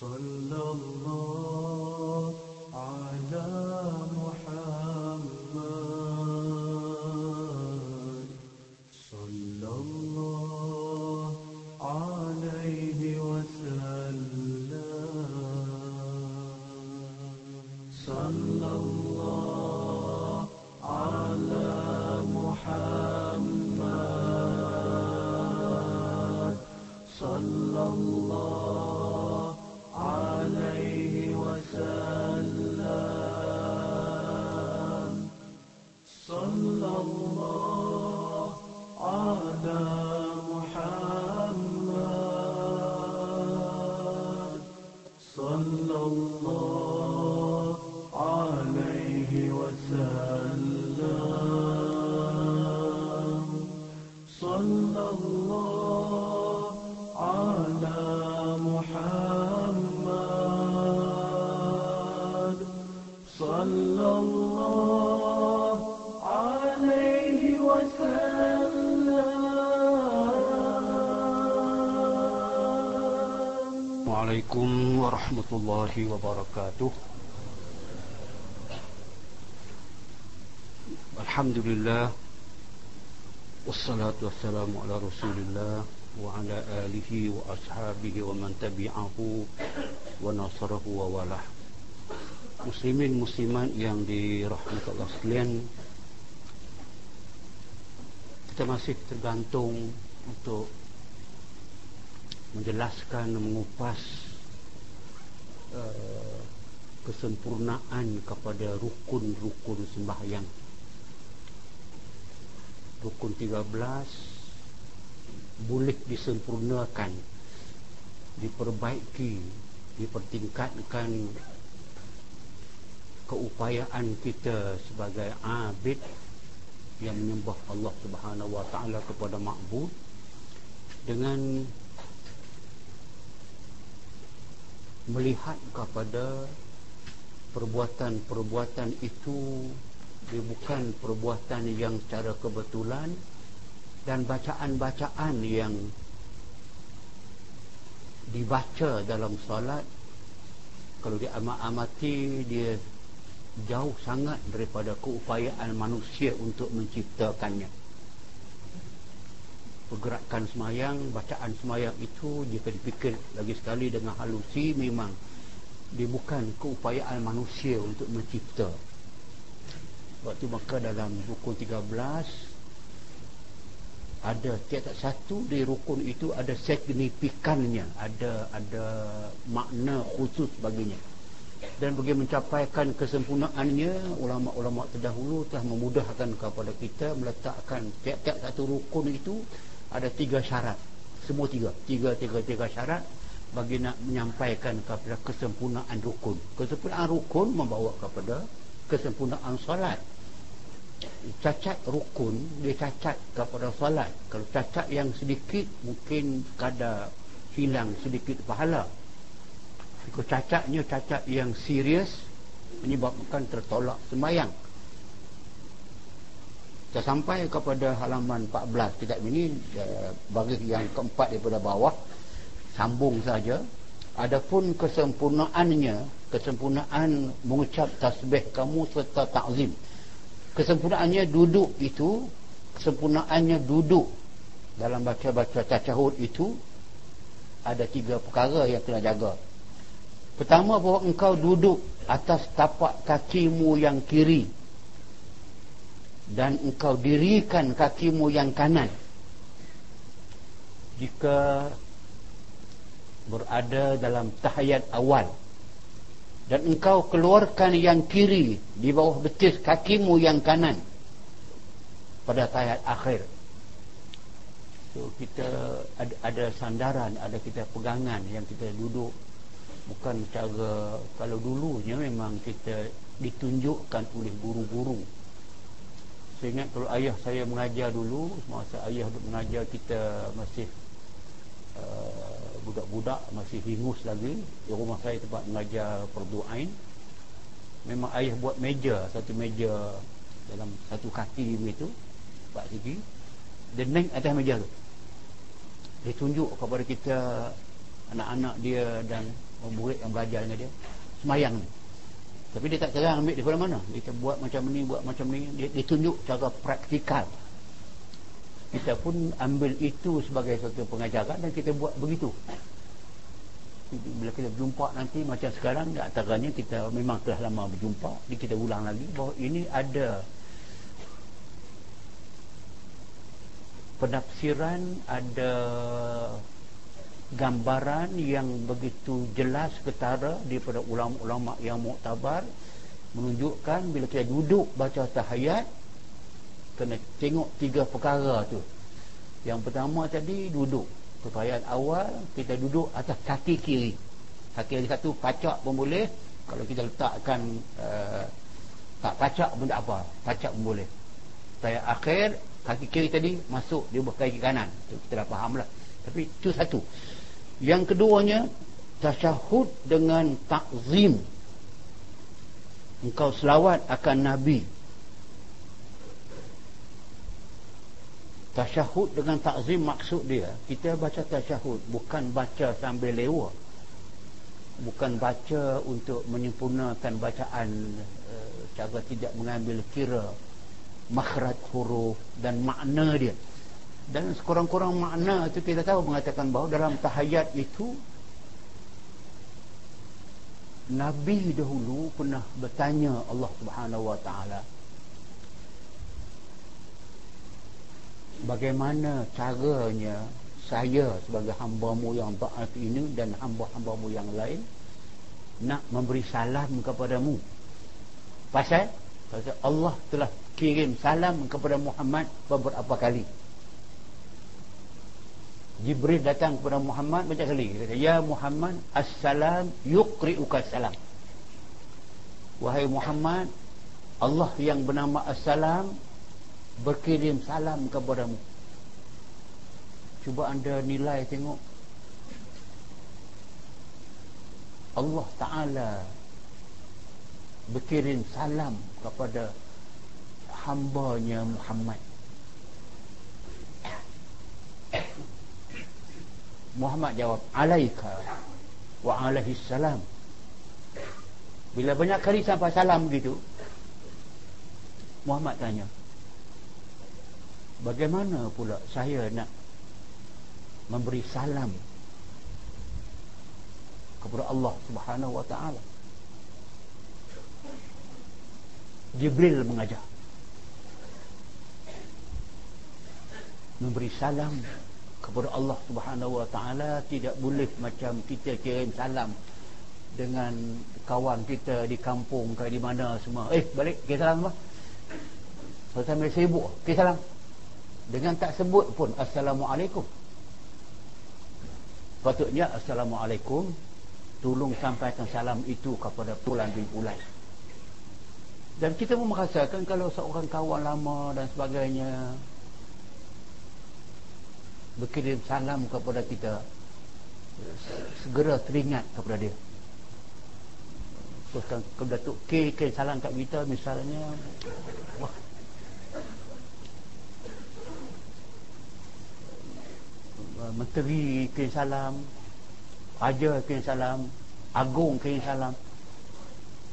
صلى الله وسلم Waalaikum warahmatullahi wabarakatuh Alhamdulillah Wassalatu wassalamu ala rasulillah Wa ala alihi wa ashabihi wa man tabi'ahu Wa nasarahu wa walah Muslimin muslimat yang dirahmati Allah sekalian Kita masih tergantung untuk menjelaskan mengupas kesempurnaan kepada rukun-rukun sembahyang. Rukun 13 boleh disempurnakan diperbaiki dipertingkatkan keupayaan kita sebagai abid yang menyembah Allah Subhanahu wa taala kepada makbud dengan melihat kepada perbuatan-perbuatan itu dia bukan perbuatan yang secara kebetulan dan bacaan-bacaan yang dibaca dalam solat kalau diamat-amati dia jauh sangat daripada keupayaan manusia untuk menciptakannya. Pergerakan semayang, bacaan semayang itu jika dipikir lagi sekali dengan halusi memang dia bukan keupayaan manusia untuk mencipta. Itu maka dalam rukun 13 ada tiap-tiap satu di rukun itu ada signifikannya. Ada ada makna khusus baginya. Dan bagi mencapaikan kesempurnaannya ulama-ulama terdahulu telah memudahkan kepada kita meletakkan tiap-tiap satu rukun itu ada tiga syarat. Semua tiga. Tiga tiga tiga syarat bagi nak menyampaikan kepada kesempurnaan rukun. Kesempurnaan rukun membawa kepada kesempurnaan solat. Cacat rukun dia cacat kepada solat. Kalau cacat yang sedikit mungkin kadar hilang sedikit pahala. Kalau cacatnya cacat yang serius menyebabkan tertolak sembahyang. Kita sampai kepada halaman 14 kitab ini eh, bagi yang keempat daripada bawah sambung saja. Adapun kesempurnaannya kesempurnaan mengucap tasbih kamu serta takzim kesempurnaannya duduk itu kesempurnaannya duduk. Dalam baca-baca tashahud itu ada tiga perkara yang kena jaga. Pertama bahawa engkau duduk atas tapak kakimu yang kiri. Dan engkau dirikan kakimu yang kanan. Jika berada dalam tahiyat awal. Dan engkau keluarkan yang kiri di bawah betis kakimu yang kanan pada tahiyat akhir. So kita ada, ada sandaran ada kita pegangan yang kita duduk. Bukan cara kalau dulunya memang kita ditunjukkan oleh guru-guru. Saya ingat kalau ayah saya mengajar dulu masa ayah mengajar kita masih uh, budak-budak masih hingus lagi. Di rumah saya tempat mengajar perduain memang ayah buat meja satu meja dalam satu kaki begitu empat segi. Dan naik atas meja tu. Dia tunjuk kepada kita anak-anak dia dan murid yang belajar dengan dia. Semayang ni. Tapi dia tak terang ambil daripada mana kita buat macam ni buat macam ni. Dia, dia tunjuk cara praktikal kita pun ambil itu sebagai satu pengajaran dan kita buat begitu. Bila kita berjumpa nanti macam sekarang antaranya kita memang telah lama berjumpa kita ulang lagi bahawa ini ada penafsiran ada gambaran yang begitu jelas ketara daripada ulama-ulama yang muktabar menunjukkan bila kita duduk baca tahayat kena tengok tiga perkara tu. Yang pertama tadi duduk. Tahayat awal kita duduk atas kaki kiri. Kaki kiri satu pacak pun boleh. Kalau kita letakkan uh, tak pacak pun tak apa pacak pun boleh. Tahayat akhir kaki kiri tadi masuk dia buat kaki kanan. Tu kita dah faham lah. Tapi itu satu. Yang keduanya tasyahud dengan takzim. Engkau selawat akan Nabi tasyahud dengan takzim maksud dia. Kita baca tasyahud bukan baca sambil lewa. Bukan baca untuk menyempurnakan bacaan uh, cara tidak mengambil kira makhraj huruf dan makna dia. Dan sekurang-kurang makna itu kita tahu mengatakan bahawa dalam tahayat itu Nabi dahulu pernah bertanya Allah Subhanahu Wa Taala bagaimana caranya saya sebagai hamba-Mu yang taat ini dan hamba-hamba-Mu yang lain nak memberi salam kepadamu pasal? Pasal Allah telah kirim salam kepada Muhammad beberapa kali. Jibril datang kepada Muhammad banyak kali. Kata ya Muhammad assalam yuqri'uka salam. Wahai Muhammad Allah yang bernama assalam berkirim salam kepadamu. Cuba anda nilai tengok. Allah Ta'ala berkirim salam kepada hambanya Muhammad. Muhammad jawab alaika wa alaihi salam. Bila banyak kali sampai salam begitu Muhammad tanya bagaimana pula saya nak memberi salam kepada Allah Subhanahu wa taala? Jibril mengajar. Memberi salam kepada Allah Subhanahu wa taala tidak boleh macam kita kirim salam dengan kawan kita di kampung ke di mana semua. Eh balik kirim salam apa? Sampai sibuk Kirim salam dengan tak sebut pun Assalamualaikum. Patutnya Assalamualaikum. Tolong sampaikan salam itu kepada Pulan bin Pulan. Dan kita pun merasakan kalau seorang kawan lama dan sebagainya berkirim salam kepada kita segera teringat kepada dia. Kalau Datuk K kirim salam kat kita misalnya. Wah menteri kirim salam raja kirim salam agung kirim salam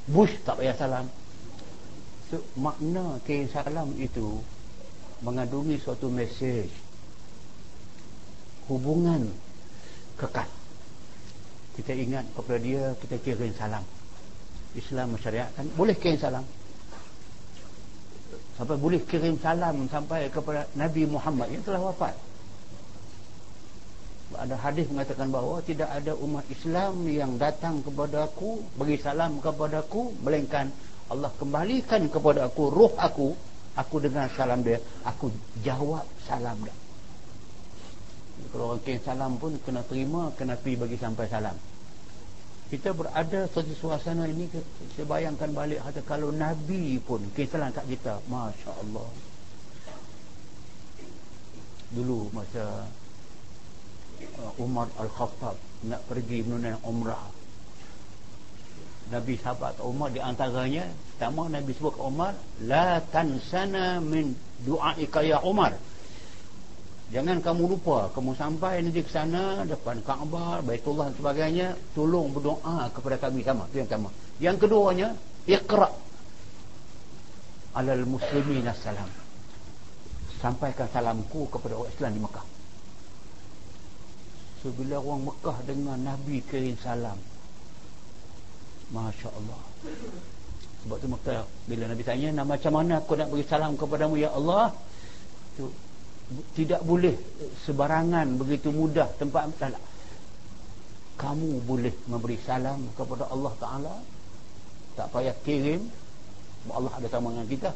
Bush tak payah salam. So, makna kirim salam itu mengandungi suatu mesej hubungan kekal. Kita ingat kepada dia kita kirim salam. Islam masyarakat boleh kirim salam. Sampai boleh kirim salam sampai kepada Nabi Muhammad yang telah wafat ada hadis mengatakan bahawa tidak ada umat Islam yang datang kepada aku bagi salam kepada aku melainkan Allah kembalikan kepada aku roh aku aku dengar salam dia aku jawab salam dia. Kalau orang kirim salam pun kena terima kena pergi bagi sampai salam. Kita berada satu suasana ini saya bayangkan balik kata kalau Nabi pun kirim salam kat kita Masya Allah. Dulu masa Umar Al-Khattab nak pergi menunaikan umrah Nabi sahabat Umar di antaranya pertama Nabi sebut ke Umar la tansana min du'aika ya Umar Jangan kamu lupa, kamu sampai nanti ke sana depan Kaabah, Baitullah dan sebagainya, tolong berdoa kepada kami sama. Itu yang pertama. Yang keduanya, iqra. Alal muslimin assalam. Sampaikan salamku kepada orang Islam di Mekah. So, bila orang Mekah dengan Nabi kirim salam. Masya Allah. Sebab tu Mekah, bila Nabi tanya, nah, macam mana aku nak beri salam kepadamu, Ya Allah? Tu, tidak boleh sebarangan begitu mudah tempat tak kamu boleh memberi salam kepada Allah Ta'ala tak payah kirim Allah ada sama dengan kita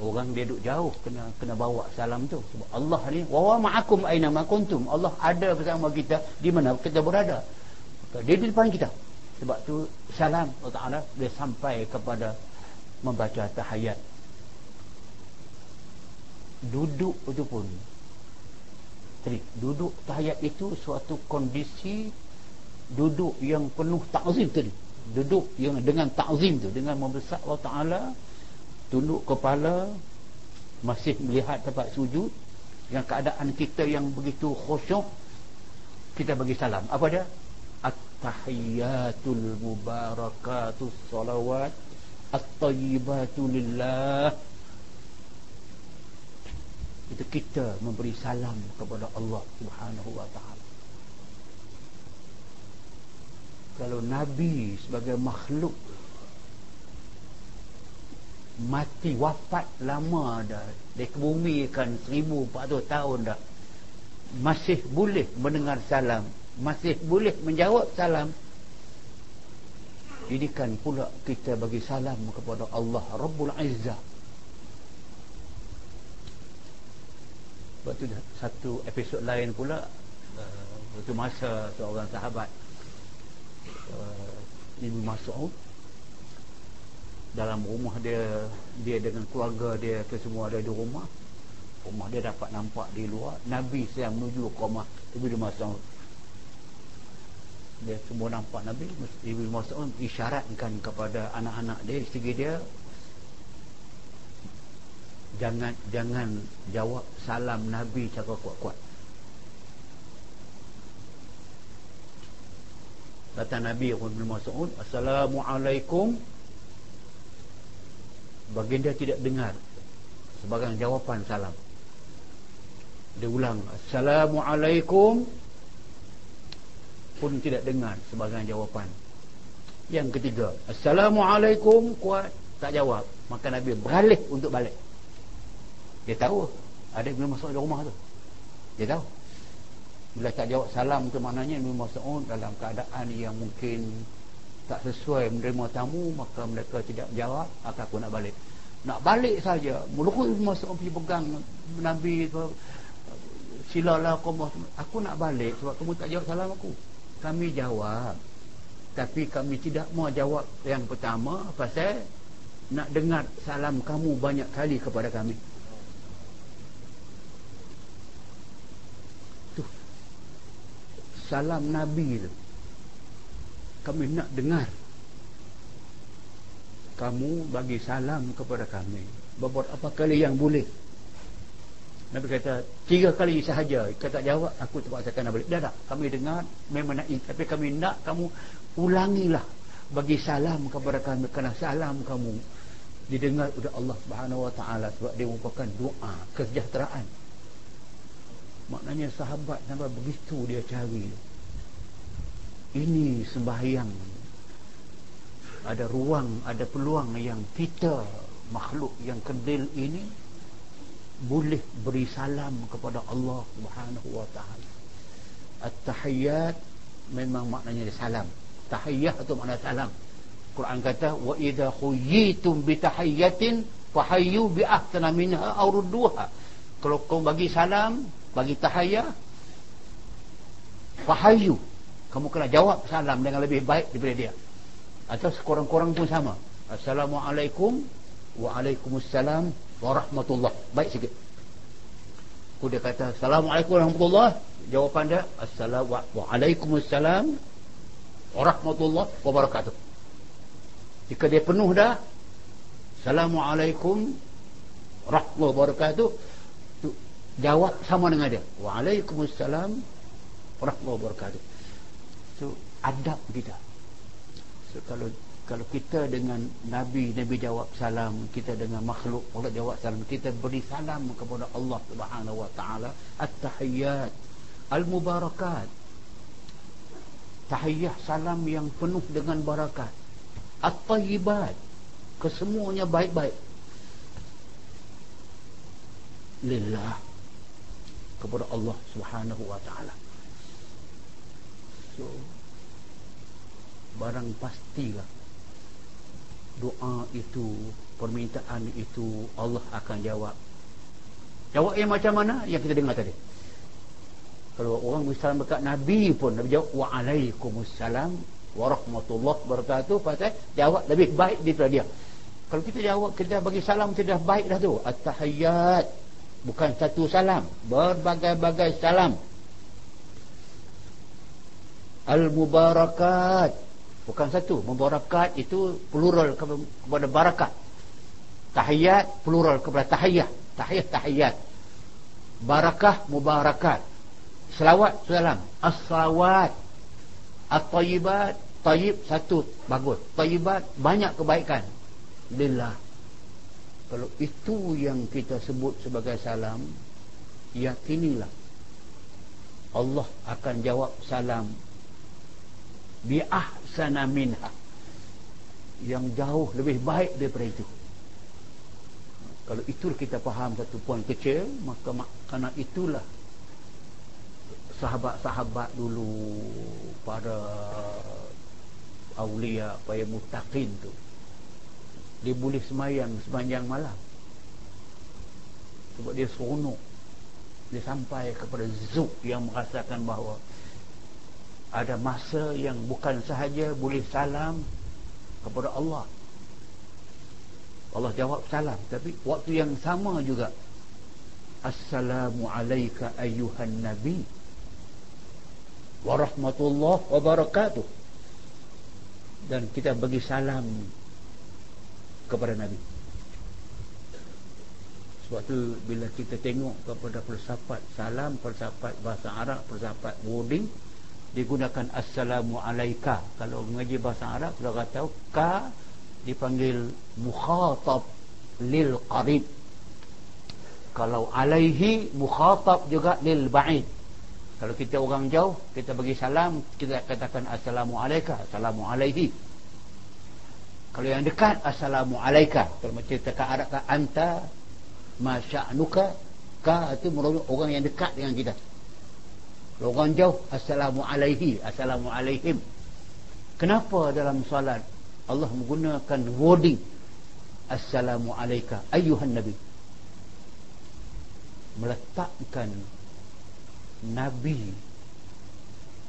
orang dia duduk jauh kena kena bawa salam tu. Sebab Allah ni wa ma'akum aina ma kuntum? Allah ada bersama kita di mana kita berada. Dia di depan kita. Sebab tu salam Allah Ta'ala dia sampai kepada membaca tahayat. Duduk itu pun tadi duduk tahiyat itu suatu kondisi duduk yang penuh ta'zim tadi. Duduk yang dengan ta'zim tu dengan membesar Allah Ta'ala tunduk kepala masih melihat tempat sujud yang keadaan kita yang begitu khusyuk kita bagi salam. Apa dia? At-tahiyatul mubarakatus salawat at-tayyibatu lillah. Itu kita memberi salam kepada Allah Subhanahu wa taala. Kalau nabi sebagai makhluk mati wafat lama dah. Di bumi kan 1400 tahun dah. Masih boleh mendengar salam. Masih boleh menjawab salam. Ini kan pula kita bagi salam kepada Allah Rabbul Izzah. Lepas tu satu episod lain pula uh, Waktu masa seorang sahabat uh, Ibu Mas'ud Dalam rumah dia Dia dengan keluarga dia Semua ada di rumah Rumah dia dapat nampak di luar. Nabi sedang menuju ke rumah Ibu Mas'ud Dia semua nampak Nabi Ibu Mas'ud isyaratkan kepada anak-anak dia Isteri dia jangan jangan jawab salam nabi cara kuat-kuat. Kata nabi bin mas'ud assalamualaikum baginda tidak dengar sebagai jawapan salam dia ulang assalamualaikum pun tidak dengar sebagai jawapan yang ketiga assalamualaikum kuat tak jawab maka nabi beralih untuk balik dia tahu ada Ibn Mas'ud di rumah tu. Dia tahu. Bila tak jawab salam tu maknanya Ibn Mas'ud dalam keadaan yang mungkin tak sesuai menerima tamu maka mereka tidak jawab maka aku nak balik. Nak balik saja. Mula-mula Ibn Mas'ud pergi pegang Nabi tu silalah kamu aku nak balik sebab kamu tak jawab salam aku. Kami jawab. Tapi kami tidak mau jawab yang pertama pasal nak dengar salam kamu banyak kali kepada kami. salam Nabi tu kami nak dengar. Kamu bagi salam kepada kami. Beberapa kali yang boleh. Nabi kata tiga kali sahaja. Kata jawab aku terpaksakan nak balik. Dah tak kami dengar memang nak tapi kami nak kamu ulangilah. Bagi salam kepada kami. Kerana salam kamu didengar oleh Allah Subhanahu Wa Taala sebab dia merupakan doa kesejahteraan. Maknanya sahabat sampai begitu dia cari ini sembahyang. Ada ruang ada peluang yang kita makhluk yang kedil ini boleh beri salam kepada Allah Subhanahu wa taala. At-tahiyyat memang maknanya salam. Tahiyyah itu makna salam. Quran kata wa idza khuyitum bi tahiyyatin fahayyu bi ahsana minha aw rudduha. Kalau kau bagi salam bagi tahiyah fahayyu kamu kena jawab salam dengan lebih baik daripada dia. Atau sekurang-kurang pun sama. Assalamualaikum Waalaikumsalam Warahmatullah. Baik sikit. Aku dia kata Assalamualaikum Warahmatullah. Jawapan dia Assalamualaikum Warahmatullah Wabarakatuh. Jika dia penuh dah Assalamualaikum Warahmatullahi Wabarakatuh jawab sama dengan dia. Waalaikumsalam warahmatullahi wabarakatuh so adab kita. So kalau kalau kita dengan Nabi Nabi jawab salam kita dengan makhluk Allah jawab salam kita beri salam kepada Allah Subhanahu wa taala at-tahiyyat al-mubarakat. Tahiyah salam yang penuh dengan barakat. At-tayyibat kesemuanya baik-baik. Lillah kepada Allah Subhanahu wa taala so barang pastilah doa itu permintaan itu Allah akan jawab. Jawab yang macam mana? Yang kita dengar tadi. Kalau orang bersalam dekat Nabi pun Nabi jawab waalaikumsalam warahmatullahi wabarakatuh. Pasal jawab lebih baik daripada dia. Kalau kita jawab kita bagi salam tidak baik dah tu. At-tahiyyat bukan satu salam. Berbagai-bagai salam al-mubarakat. Bukan satu. Mubarakat itu plural kepada barakat. Tahiyat plural kepada tahiyah. Tahiyat tahiyat. Barakah mubarakat. Selawat salam. As-salawat at-tayyibat tayyib satu. Bagus. Tayyibat banyak kebaikan. Lillah. Kalau itu yang kita sebut sebagai salam yakinilah Allah akan jawab salam bi ahsana minha. Yang jauh lebih baik daripada itu. Kalau itu kita faham satu poin kecil maka kerana itulah sahabat-sahabat dulu para awliya para mutaqin tu. Dia boleh semayang sepanjang malam. Sebab dia seronok. Dia sampai kepada zuk yang merasakan bahawa ada masa yang bukan sahaja boleh salam kepada Allah. Allah jawab salam tapi waktu yang sama juga. Assalamualaikum ayuhan Nabi. Warahmatullahi wabarakatuh dan kita bagi salam kepada Nabi. Sebab tu bila kita tengok kepada filsafat salam filsafat bahasa Arab filsafat wording digunakan Assalamualaikum kalau mengaji bahasa Arab kita kata tahu ka dipanggil mukhatab lil qarib. Kalau alaihi mukhatab juga lil ba'id. Kalau kita orang jauh kita bagi salam kita katakan assalamualaikum assalamualaikum kalau yang dekat Assalamualaikum Kalau macam cakap Arab kan Anta Masya'nuka Ka itu merupakan orang yang dekat dengan kita Orang jauh Assalamualaikum Assalamualaikum Kenapa dalam salat Allah menggunakan wording Assalamualaikum Ayuhan Nabi? Meletakkan Nabi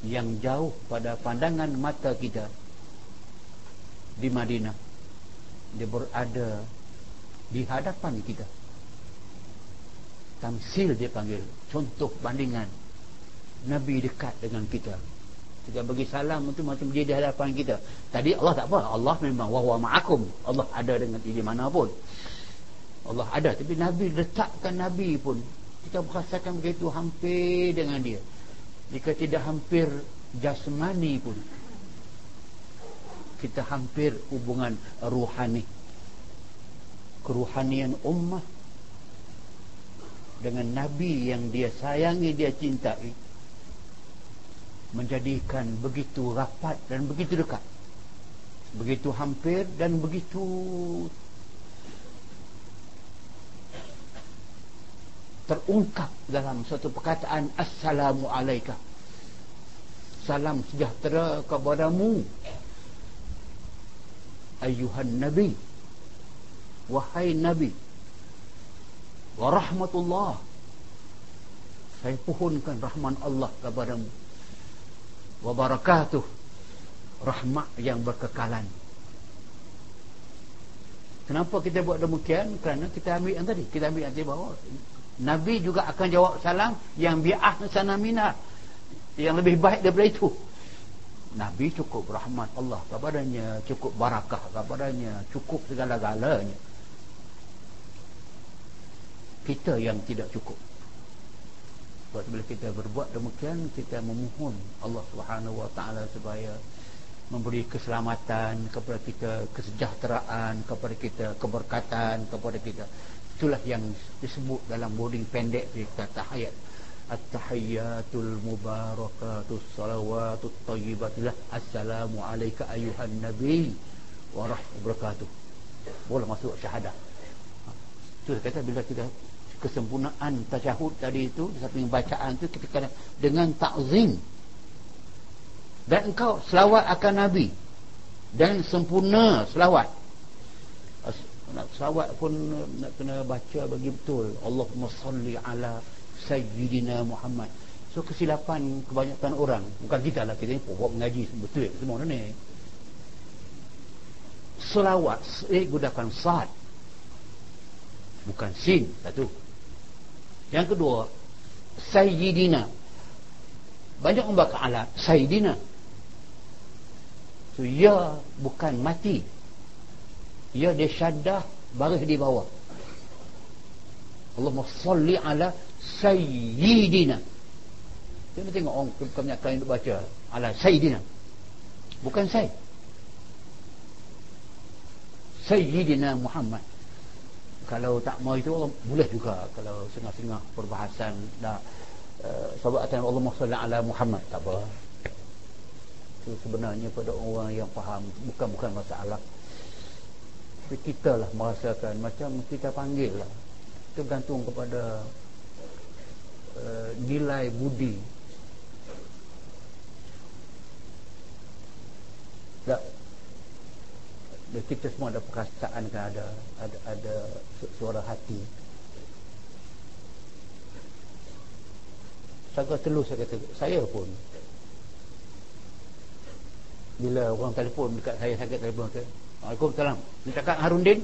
Yang jauh pada pandangan mata kita di Madinah. Dia berada di hadapan kita. Tamsil dia panggil contoh bandingan Nabi dekat dengan kita. Kita bagi salam itu macam dia di hadapan kita. Tadi Allah tak apa. Allah memang wahwa ma'akum. Allah ada dengan di mana pun. Allah ada. Tapi Nabi letakkan Nabi pun kita merasakan begitu hampir dengan dia. Jika tidak hampir jasmani pun kita hampir hubungan ruhani. Keruhanian ummah dengan Nabi yang dia sayangi dia cintai menjadikan begitu rapat dan begitu dekat. Begitu hampir dan begitu terungkap dalam satu perkataan Assalamualaikum salam sejahtera kepadamu ayuhan nabi. Wahai nabi wa rahmatullah. Saya pohonkan rahman Allah kepadamu wa barakatuh rahmat yang berkekalan. Kenapa kita buat demikian? Kerana kita ambil yang tadi. Kita ambil yang tadi bahawa nabi juga akan jawab salam yang bi'ah sanamina yang lebih baik daripada itu. Nabi cukup rahmat Allah kepadanya, cukup barakah kepadanya, cukup segala-galanya. Kita yang tidak cukup. Sebab bila kita berbuat demikian kita memohon Allah Subhanahu wa taala supaya memberi keselamatan kepada kita kesejahteraan kepada kita keberkatan kepada kita. Itulah yang disebut dalam boarding pendek kita tahiyat at-tahiyyatul mubarakatus salawatut thayyibatillah assalamu alayka ayuhan nabi wa rahmatullahi boleh masuk syahadah. Itu kata bila kita kesempurnaan tasyahud tadi itu di samping bacaan itu kita kena dengan takzim dan engkau selawat akan nabi. Dan sempurna selawat. Nak selawat pun nak kena baca bagi betul. Allahumma salli ala sayyidina Muhammad. So kesilapan kebanyakan orang bukan kita lah kita ni pokok mengaji betul semua ni. Selawat eh gunakan sad bukan sin satu yang kedua sayyidina. Banyak orang bakal ala sayyidina. So ya bukan mati. Ya dia syaddah baris di bawah. Allahumma salli ala sayyidina. Kita tengok orang kebanyakan yang baca ala sayyidina. Bukan say sayyidina Muhammad kalau tak mau itu boleh juga kalau sengah-sengah perbahasan dah uh, sahabat atas Allah salli ala Muhammad tak apa. Itu sebenarnya pada orang yang faham bukan bukan masalah. Tapi kita lah merasakan macam kita panggil lah itu bergantung kepada uh, nilai budi. Tak kita semua ada perasaan kan ada ada ada suara hati saya telus saya kata saya pun bila orang telefon dekat saya saya kata telefon kata Waalaikumsalam. Dia cakap Harun Din.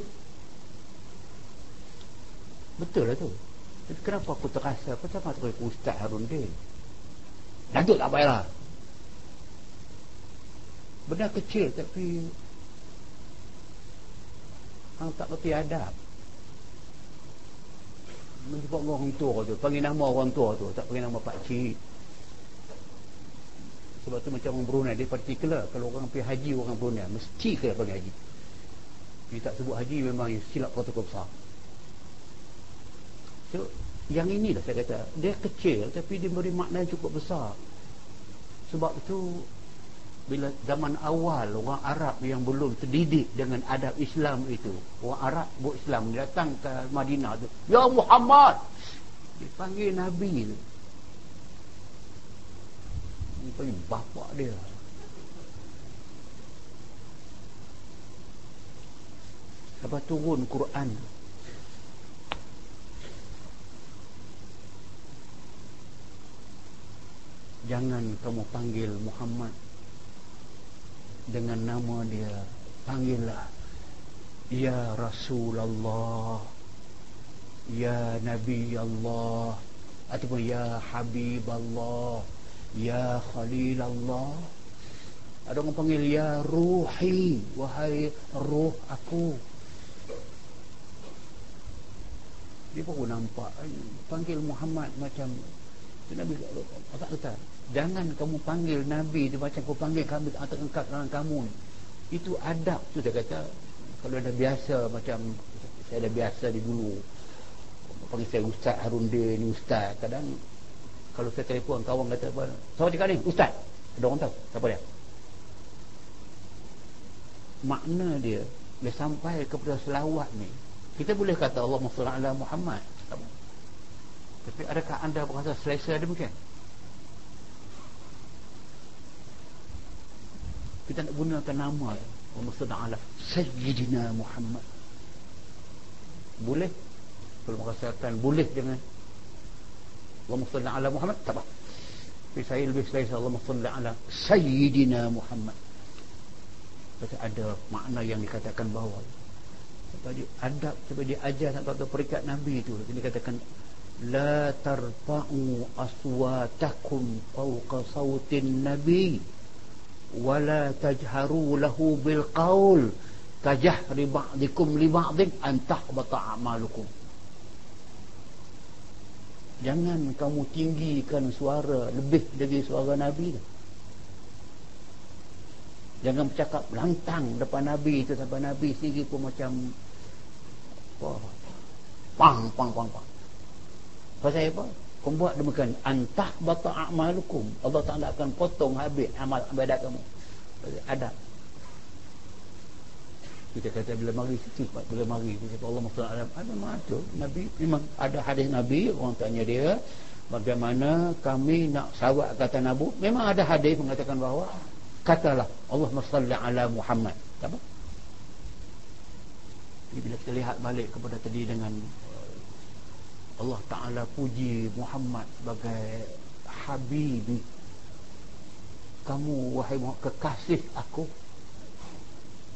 Betul lah tu. Tapi kenapa aku terasa? Aku terasa Ustaz Harun Din? Datuk tak payahlah. Benda kecil tapi Hang tak kerti adab. Menjumpa orang tua tu. Panggil nama orang tua tu. Tak panggil nama pakcik Sebab tu macam orang Brunei Dia particular. Kalau orang pergi haji orang Brunei Mesti kena panggil haji. Dia tak sebut haji memang silap protokol besar. So yang inilah saya kata dia kecil tapi dia beri makna yang cukup besar. Sebab itu bila zaman awal orang Arab yang belum terdidik dengan adab Islam itu orang Arab buat Islam dia datang ke Madinah tu Ya Muhammad! Dipanggil Nabi tu. Dia panggil bapak dia. Lepas turun Quran. Jangan kamu panggil Muhammad Dengan nama dia. Panggillah Ya Rasulullah Ya Nabi Allah Ataupun Ya Habib Allah Ya Khalil Allah Ada orang panggil Ya Ruhi Wahai Ruh aku. Dia baru nampak panggil Muhammad macam tu Nabi apa kata jangan kamu panggil Nabi dia macam kau panggil kami atas engkau dengan kamu itu adab tu dia kata. Kalau dah biasa macam saya dah biasa di dulu. Panggil saya Ustaz Harun dia ni Ustaz. Kadang kalau saya telefon kawan kata apa siapa cakap ni Ustaz. Ada orang tahu siapa dia? Makna dia dia sampai kepada selawat ni. Kita boleh kata Allah Muhammad. Tapi adakah anda berkata selesa demikian? Kita nak gunakan nama Allah salli ala Sayyidina Muhammad. Boleh? Kalau merasakan boleh dengan Allah salli ala Muhammad, tak. Tapi saya lebih selesa Allah salli ala Sayyidina Muhammad. Tapi ada makna yang dikatakan bahawa tadi adab sebab dia ajar nak perikat Nabi itu dia katakan la tarfa'u aswatakum fawqa sautin nabi wala tajharu lahu bil qaul kajahri ba'dikum li ba'din an a'malukum jangan kamu tinggikan suara lebih dari suara Nabi tu. Jangan bercakap lantang depan Nabi itu sampai Nabi sendiri pun macam apa? Pang, pang, pang, pang. Pasal apa? Kau buat demikian. Antah bata a'malukum. Allah Ta'ala akan potong habis amal ibadat kamu. Ada. Kita kata bila mari situ bila mari kita Allah Maha Ada ada Nabi memang ada hadis Nabi orang tanya dia bagaimana kami nak sawat kata Nabi memang ada hadis mengatakan bahawa katalah Allah salli ala Muhammad apa Jadi bila kita lihat balik kepada tadi dengan Allah Ta'ala puji Muhammad sebagai Habibi. Kamu wahai Muhammad kekasih aku.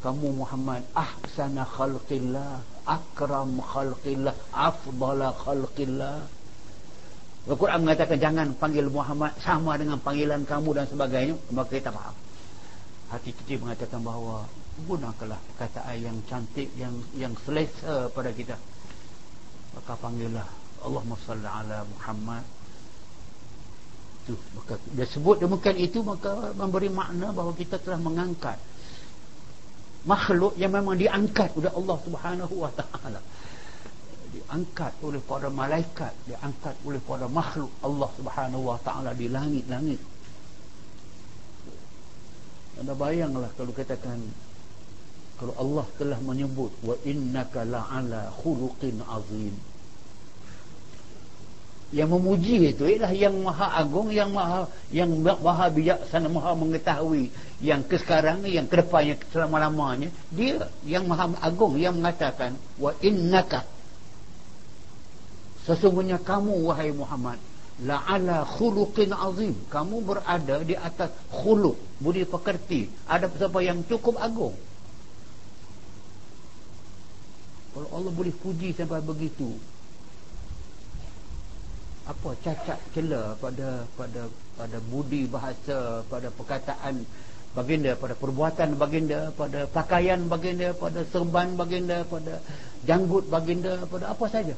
Kamu Muhammad ahsana khalqillah akram khalqillah afdala khalqillah. Al-Quran mengatakan jangan panggil Muhammad sama dengan panggilan kamu dan sebagainya. Maka kita faham. Hati kita mengatakan bahawa gunakanlah perkataan yang cantik yang yang selesa pada kita. Maka panggillah Allahumma salli ala Muhammad. Itu maka dia sebut demikian itu maka memberi makna bahawa kita telah mengangkat makhluk yang memang diangkat oleh Allah Subhanahu wa taala. Diangkat oleh para malaikat diangkat oleh para makhluk Allah Subhanahu wa taala di langit-langit. Anda bayanglah kalau katakan kalau Allah telah menyebut wa innaka la'ala khuluqin azim. Yang memuji itu ialah yang maha agung, yang maha yang maha bijaksana, maha mengetahui yang ke sekarang, yang ke depannya selama-lamanya, dia yang maha agung yang mengatakan wa innaka. Sesungguhnya kamu wahai Muhammad la'ala khuluqin azim. Kamu berada di atas khuluq budi pekerti. Ada siapa yang cukup agung? Kalau Allah boleh puji sampai begitu apa cacat celah pada pada pada budi bahasa pada perkataan baginda pada perbuatan baginda pada pakaian baginda pada serban baginda pada janggut baginda pada apa saja.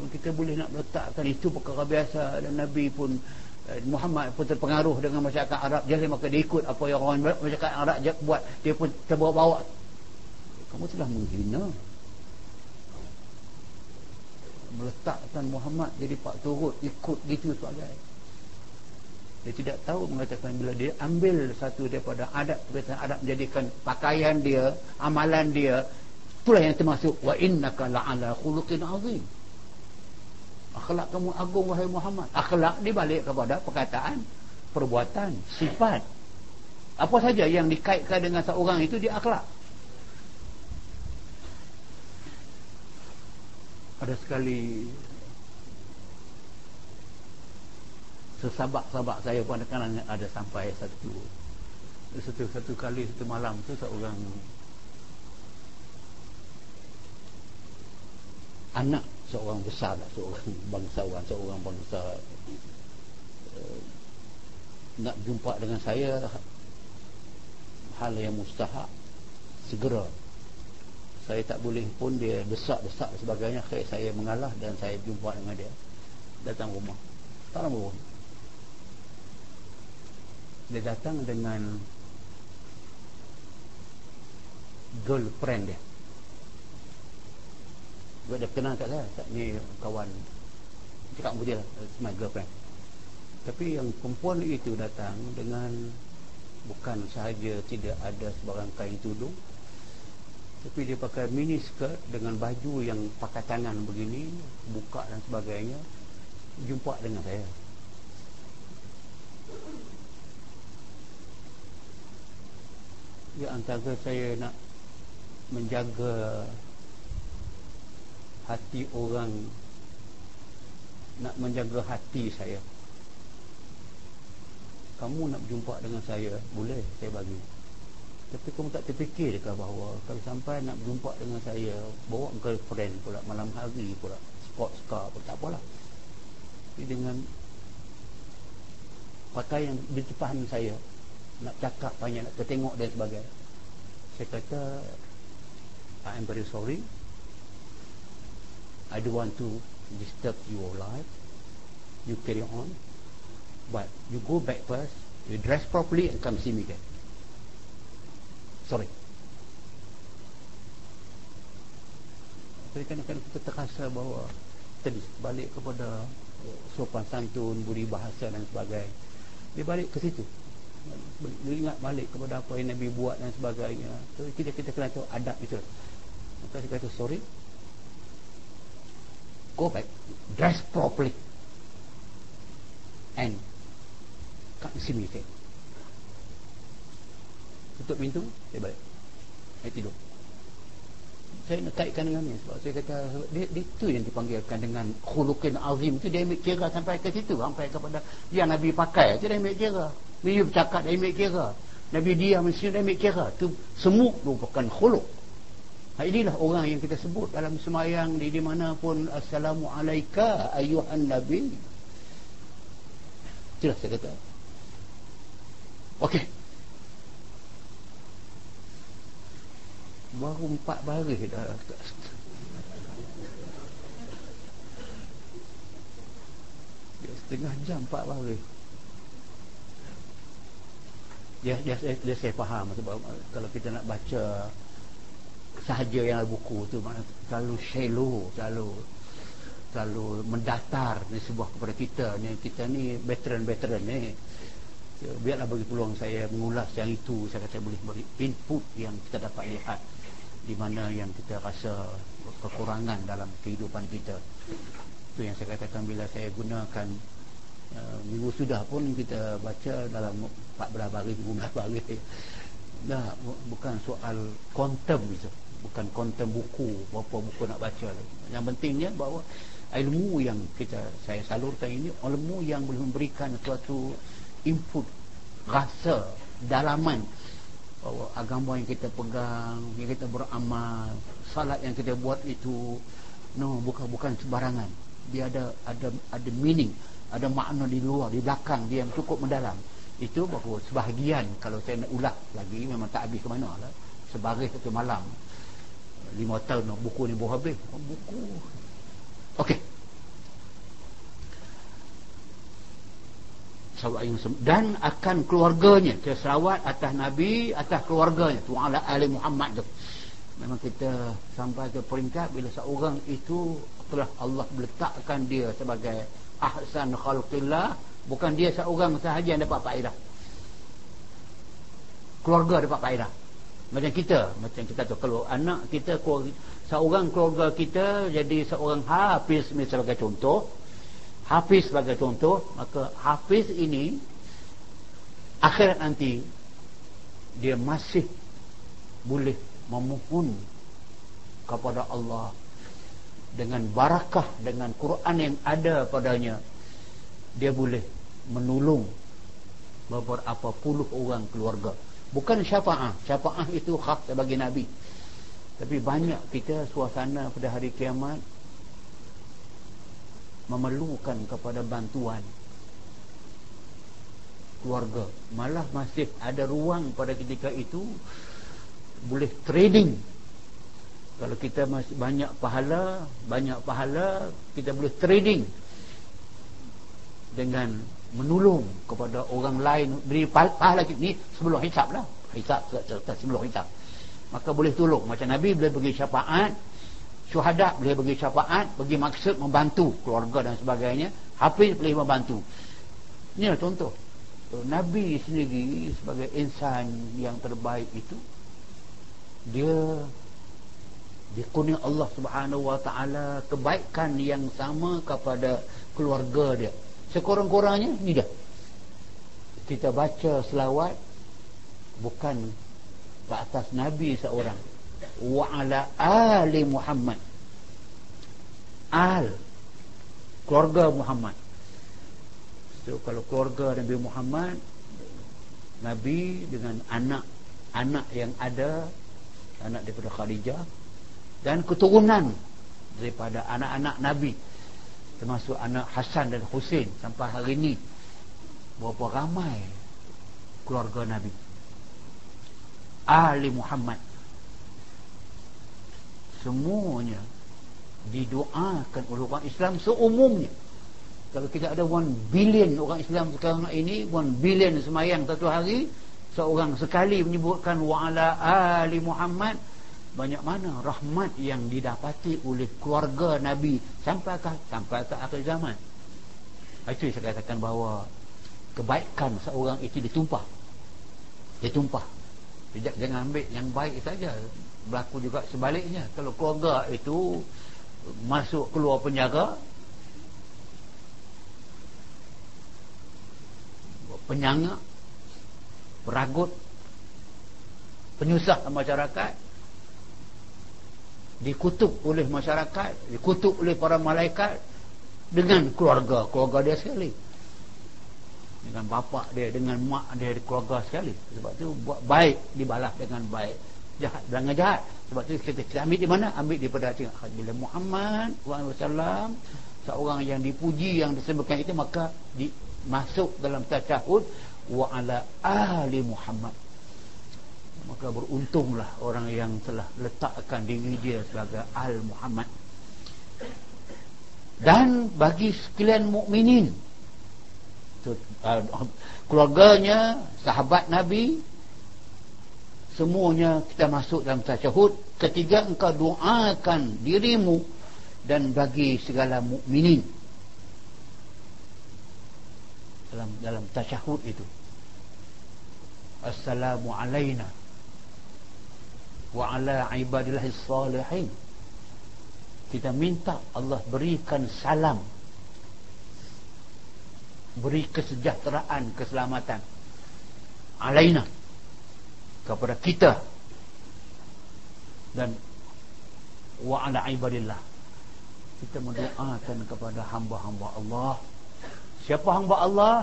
Kita boleh nak letakkan itu perkara biasa dan Nabi pun eh, Muhammad pun terpengaruh dengan masyarakat Arab. Jadi maka dia ikut apa yang orang masyarakat Arab buat dia pun terbawa-bawa. Kamu telah menghina meletakkan Muhammad jadi pak turut ikut gitu sebagai. Dia tidak tahu mengatakan bila dia ambil satu daripada adat kebiasaan adat menjadikan pakaian dia amalan dia itulah yang termasuk. Wa innaka la'ala khuluqin azim. Akhlak kamu agung wahai Muhammad. Akhlak dibalik kepada perkataan perbuatan sifat. Apa saja yang dikaitkan dengan seorang itu dia akhlak ada sekali sesabak-sabak saya pun kan ada sampai satu. Satu satu kali satu malam tu seorang anak seorang besar lah, seorang bangsawan, seorang bangsa uh, nak jumpa dengan saya hal yang mustahak segera saya tak boleh pun dia desak-desak sebagainya. Saya, saya mengalah dan saya jumpa dengan dia. Datang rumah. Tak lama pun. Dia datang dengan girlfriend dia. Sebab dia kenal kat saya. Ni kawan. Cakap dengan dia My girlfriend. Tapi yang perempuan itu datang Dengan Bukan sahaja tidak ada sebarang kain tudung Tapi dia pakai mini skirt Dengan baju yang pakai tangan begini Buka dan sebagainya Jumpa dengan saya. Ya antara saya nak Menjaga hati orang nak menjaga hati saya. Kamu nak berjumpa dengan saya boleh saya bagi tapi kamu tak terfikir ke bahawa kalau sampai nak berjumpa dengan saya bawa girlfriend pula malam hari pula sports car pun tak apalah. Tapi dengan pakai yang depan saya nak cakap banyak nak tertengok dan sebagainya saya kata I am very sorry. I don't want to disturb your life. You carry on. But you go back first you dress properly and come see me again sorry. Jadi kadang-kadang kita terasa bahawa tadi balik kepada sopan santun, budi bahasa dan sebagainya. Dia balik ke situ. Dia ingat balik kepada apa yang Nabi buat dan sebagainya. So, kita kita kena tahu adab itu. Maka dia kata sorry. Go back. Dress properly. And kat sini saya tutup pintu dia balik. Saya tidur. Saya nak kaitkan dengan ni sebab saya kata dia, dia tu yang dipanggilkan dengan khulukin azim tu dia ambil kira sampai ke situ sampai kepada yang Nabi pakai. Tu dia ambil kira. Nabi bercakap dia ambil kira. Nabi diam mesti dia ambil kira. Tu semua merupakan khuluk ha, inilah orang yang kita sebut dalam semayang di, di mana pun Assalamualaikum ayuhan Nabi. Itulah saya kata. Okey. Baru empat baris dah setengah jam empat baris. Dia, dia, dia, dia saya faham sebab kalau kita nak baca sahaja yang buku tu maknanya terlalu shallow terlalu terlalu mendatar ni sebuah kepada kita ni. Kita ni veteran-veteran ni. Biarlah bagi peluang saya mengulas yang itu. Saya kata boleh beri input yang kita dapat lihat di mana yang kita rasa kekurangan dalam kehidupan kita. Itu yang saya katakan bila saya gunakan uh, minggu sudah pun kita baca dalam 14 hari 15 hari dah bukan soal kontem itu. Bukan kontem buku berapa buku nak baca. Yang pentingnya bahawa ilmu yang kita saya salurkan ini ilmu yang boleh memberikan suatu input rasa dalaman agama yang kita pegang yang kita beramal salat yang kita buat itu no bukan bukan sebarangan dia ada ada ada meaning ada makna di luar di belakang dia yang cukup mendalam. Itu bahawa sebahagian kalau saya nak ulah lagi memang tak habis ke mana lah. Sebaris satu malam lima tahun buku ni baru habis. Oh, buku. Okey dan akan keluarganya. Kita selawat atas nabi atas keluarganya. Tu ala ali Muhammad tu. Memang kita sampai ke peringkat bila seorang itu telah Allah meletakkan dia sebagai ahsan khalqillah. Bukan dia seorang sahaja yang dapat faedah. Keluarga dapat faedah. Macam kita. Macam kita tu kalau anak kita seorang keluarga kita jadi seorang hafiz misalnya contoh Hafiz sebagai contoh maka Hafiz ini akhirat nanti dia masih boleh memohon kepada Allah dengan barakah dengan Quran yang ada padanya. Dia boleh menolong beberapa puluh orang keluarga. Bukan syafaah. Syafaah itu hak sebagai Nabi. Tapi banyak kita suasana pada hari kiamat memerlukan kepada bantuan keluarga. Malah masih ada ruang pada ketika itu boleh trading. Kalau kita masih banyak pahala banyak pahala kita boleh trading dengan menolong kepada orang lain. Beri pahala ni sebelum hisap lah hisap sebelum hisap. Maka boleh tolong. Macam Nabi boleh bagi syafaat syuhada boleh bagi syafaat bagi maksud membantu keluarga dan sebagainya. Hafiz boleh membantu. Ini adalah contoh. Nabi sendiri sebagai insan yang terbaik itu dia dikuning Allah subhanahu wa ta'ala kebaikan yang sama kepada keluarga dia. Sekurang-kurangnya ni dah kita baca selawat bukan ke atas Nabi seorang wa ala ali Muhammad. Al. Keluarga Muhammad. So kalau keluarga Nabi Muhammad Nabi dengan anak anak yang ada anak daripada Khadijah dan keturunan daripada anak-anak Nabi termasuk anak Hasan dan Husin sampai hari ini. Berapa ramai keluarga Nabi. Ahli Muhammad semuanya didoakan oleh orang Islam seumumnya. Kalau kita ada 1 billion orang Islam sekarang ini 1 billion semayang satu hari seorang sekali menyebutkan wa'ala ali Muhammad banyak mana rahmat yang didapati oleh keluarga Nabi sampai ke, sampai ke akhir zaman. Itu saya katakan bahawa kebaikan seorang itu ditumpah. Ditumpah. Jangan ambil yang baik saja berlaku juga sebaliknya. Kalau keluarga itu masuk keluar penjara penyangga peragut penyusah masyarakat dikutuk oleh masyarakat dikutuk oleh para malaikat dengan keluarga. Keluarga dia sekali. Dengan bapa dia dengan mak dia di keluarga sekali. Sebab tu buat baik dibalas dengan baik jahat. Dengan jahat. Sebab tu kita, kita ambil di mana? Ambil daripada bila Muhammad SAW seorang yang dipuji yang disebutkan itu maka di, masuk dalam tasyahud wa ala ahli Muhammad. Maka beruntunglah orang yang telah letakkan diri dia sebagai al Muhammad. Dan bagi sekalian mukminin uh, keluarganya sahabat Nabi semuanya kita masuk dalam tasyahud ketiga engkau doakan dirimu dan bagi segala mukminin. Dalam dalam tasyahud itu. Assalamu alaina wa ala ibadillahi salihin. Kita minta Allah berikan salam. Beri kesejahteraan keselamatan. Alaina kepada kita. Dan wa ala ibadillah. Kita mendoakan kepada hamba-hamba Allah. Siapa hamba Allah?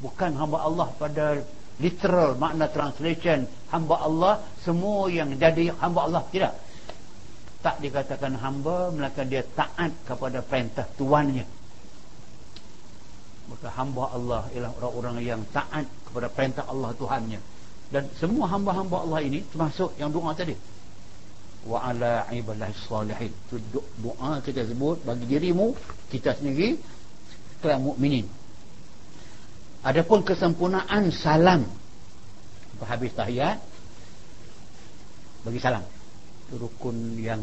Bukan hamba Allah pada literal makna translation. Hamba Allah semua yang jadi hamba Allah. Tidak. Tak dikatakan hamba melainkan dia taat kepada perintah tuannya maka hamba Allah ialah orang-orang yang taat kepada perintah Allah Tuhannya dan semua hamba-hamba Allah ini termasuk yang doa tadi wa ala ibadahis salihin doa kita sebut bagi dirimu kita sendiri kaum mukminin. Adapun kesempurnaan salam habis tahiyat bagi salam. Rukun yang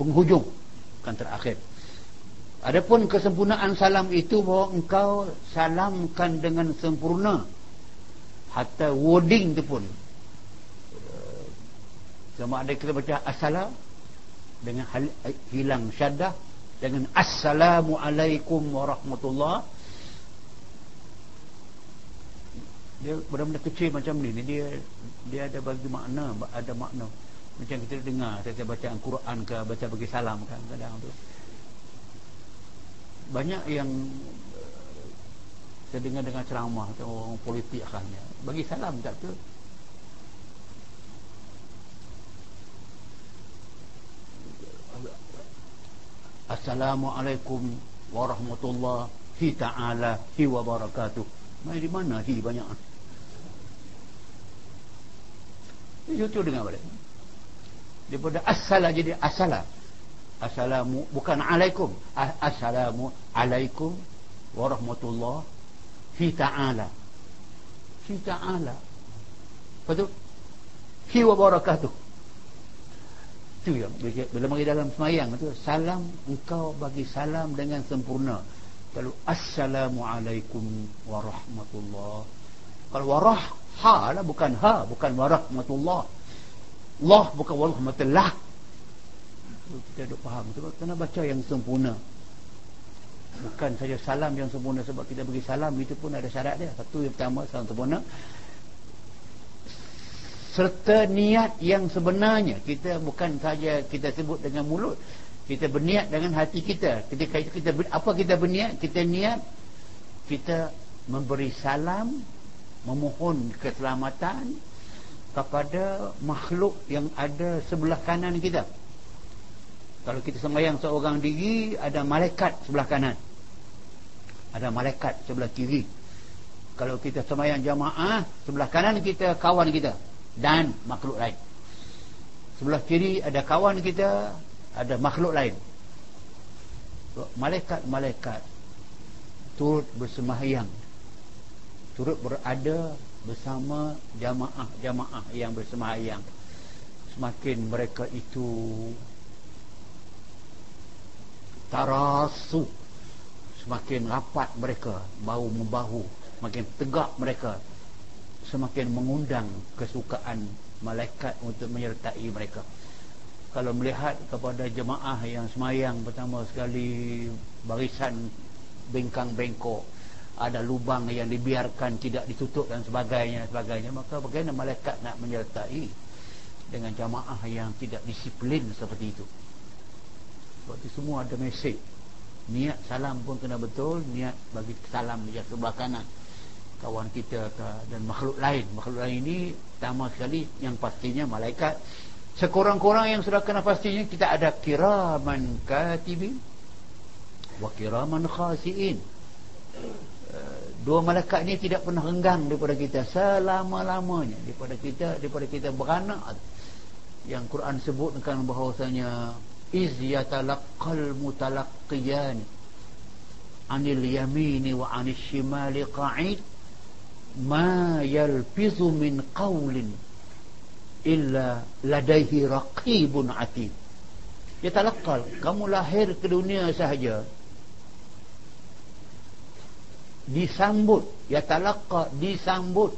penghujung kan terakhir. Adapun kesempurnaan salam itu bahawa engkau salamkan dengan sempurna. Hatta wording tu pun. Sama ada kita baca assalam dengan hilang syaddah dengan assalamualaikum warahmatullah. Dia benda-benda kecil macam ni dia dia ada bagi makna ada makna. Macam kita dengar saya baca Al-Quran ke baca bagi salam kan kadang tu. Banyak yang saya dengar dengan ceramah orang politik akhirnya bagi salam tak tu Assalamualaikum warahmatullahi ta'ala wa barakatuh. Mai di mana hi banyak? YouTube dengar balik. Daripada assalam jadi assalam. Assalamu bukan alaikum. Assalamu alaikum warahmatullahi ta'ala. Hi ta'ala. Betul? Hi wa barakatuh itu yang bila mari dalam semayang itu salam engkau bagi salam dengan sempurna. Kalau assalamualaikum warahmatullah. Kalau warah ha lah bukan ha bukan warahmatullah. Allah bukan warahmatullah. Kita ada faham. Sebab kena baca yang sempurna bukan saja salam yang sempurna sebab kita bagi salam itu pun ada syarat dia. Satu yang pertama salam sempurna. Serta niat yang sebenarnya. Kita bukan saja kita sebut dengan mulut. Kita berniat dengan hati kita. Ketika itu kita apa kita berniat? Kita niat kita memberi salam memohon keselamatan kepada makhluk yang ada sebelah kanan kita. Kalau kita sembahyang seorang diri ada malaikat sebelah kanan ada malaikat sebelah kiri. Kalau kita sembahyang jamaah sebelah kanan kita kawan kita. Dan makhluk lain. Sebelah kiri ada kawan kita ada makhluk lain. Malaikat-malaikat turut bersemayang. Turut berada bersama jamaah-jamaah yang bersemayang. Semakin mereka itu tarasu semakin rapat mereka bahu membahu semakin tegak mereka semakin mengundang kesukaan malaikat untuk menyertai mereka. Kalau melihat kepada jemaah yang semayang pertama sekali barisan bengkang bengkok ada lubang yang dibiarkan tidak ditutup dan sebagainya sebagainya maka bagaimana malaikat nak menyertai dengan jamaah yang tidak disiplin seperti itu? Sebab itu semua ada mesej niat salam pun kena betul niat bagi salam di sebelah kanan kawan kita ke, dan makhluk lain. Makhluk lain ini pertama sekali yang pastinya malaikat. Sekurang-kurang yang sudah kena pastinya kita ada kiraman katibin wa kiraman khasiin. Eh, dua malaikat ini tidak pernah renggang daripada kita. Selama-lamanya. Daripada kita daripada kita beranak. Yang Quran sebutkan bahawasanya iz yatalaqqal mutalaqqiyan anil yamini wa anil shimali qa'id ma yalfizu min qawlin illa ladaihi raqibun atid dia talakal kamu lahir ke dunia sahaja. Disambut ya talakal disambut.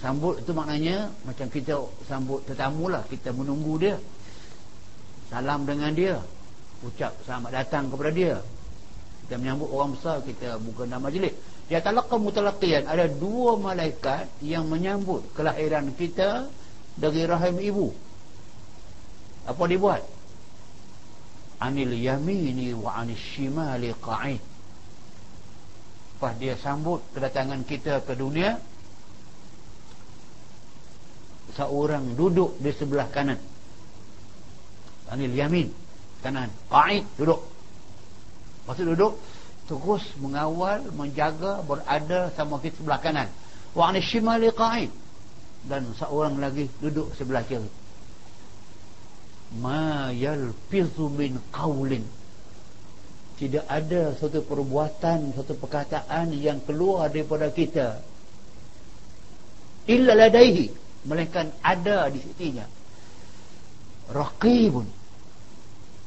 Sambut itu maknanya macam kita sambut tetamu lah kita menunggu dia salam dengan dia. Ucap selamat datang kepada dia. Kita menyambut orang besar kita buka nama majlis. Ya talakal mutalaqian ada dua malaikat yang menyambut kelahiran kita dari rahim ibu. Apa dibuat anil yamini wa anil shimali qa'id pas dia sambut kedatangan kita ke dunia seorang duduk di sebelah kanan anil yamin. Kanan. Qa'id. Duduk. Maksud duduk terus mengawal menjaga berada sama kita sebelah kanan. Wa anil shimali qa'id. Dan seorang lagi duduk sebelah kiri. Ma yalfizu min qawlin. Tidak ada satu perbuatan satu perkataan yang keluar daripada kita. Illa ladaihi. Melainkan ada di sisinya raqibun.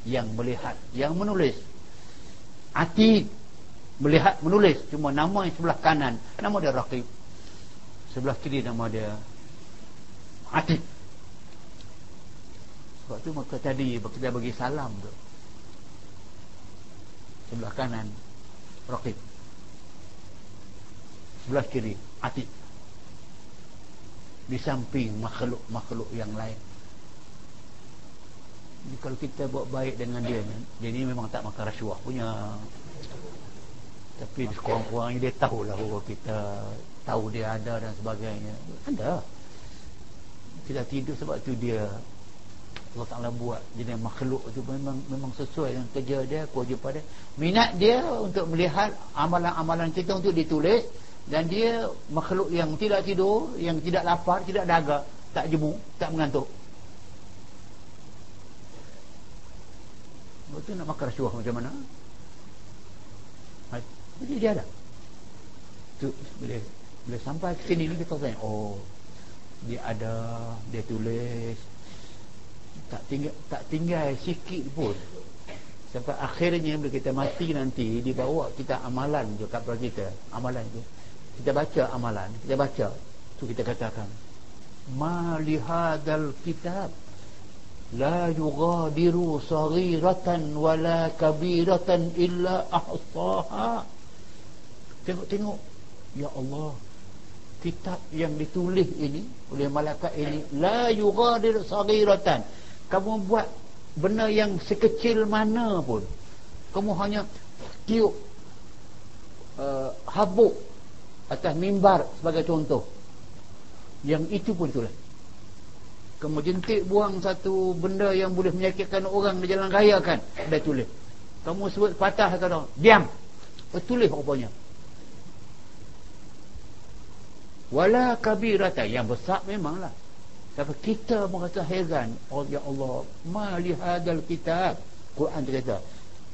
Yang melihat yang menulis. Atid. Melihat menulis. Cuma nama yang sebelah kanan. Nama dia raqib. Sebelah kiri nama dia Atid. Sebab tu maka tadi Kita bagi salam tu. Sebelah kanan Rokib Sebelah kiri Atid. Di samping makhluk-makhluk yang lain kalau kita buat baik dengan dia Dia ni memang tak makan rasuah punya. Tapi sekurang-kurangnya dia tahulah Bahawa kita Tahu dia ada dan sebagainya. Ada. Kita tidur sebab tu dia Allah Ta'ala buat jadi makhluk tu memang memang sesuai dengan kerja dia kewajipan dia. Minat dia untuk melihat amalan-amalan kita untuk ditulis dan dia makhluk yang tidak tidur yang tidak lapar, tidak daga tak jemu, tak mengantuk Lepas tu nak makan rasuah macam mana? Jadi dia ada. Tu, bila, bila sampai ke sini ni kita tanya oh dia ada dia tulis. Tak tinggal tak tinggal sikit pun. Sampai akhirnya bila kita mati nanti dibawa kita amalan je kat kita. Amalan tu kita baca amalan kita baca. Tu kita katakan ma li hadzal kitab la yughadiru saghiratan wala kabiratan illa ahsaha tengok-tengok ya Allah kitab yang ditulis ini oleh malaikat ini la yughadir saghiratan. Kamu buat benda yang sekecil mana pun. Kamu hanya tiup uh, habuk atas mimbar sebagai contoh. Yang itu pun itulah kamu jentik buang satu benda yang boleh menyakitkan orang di jalan raya kan ada tulis. Kamu sebut patah kata diam. Tulis rupanya. Wala kabirata. Yang besar memanglah. Tapi kita merasa heran. Oh ya Allah ma li hadzal kitab. Quran kata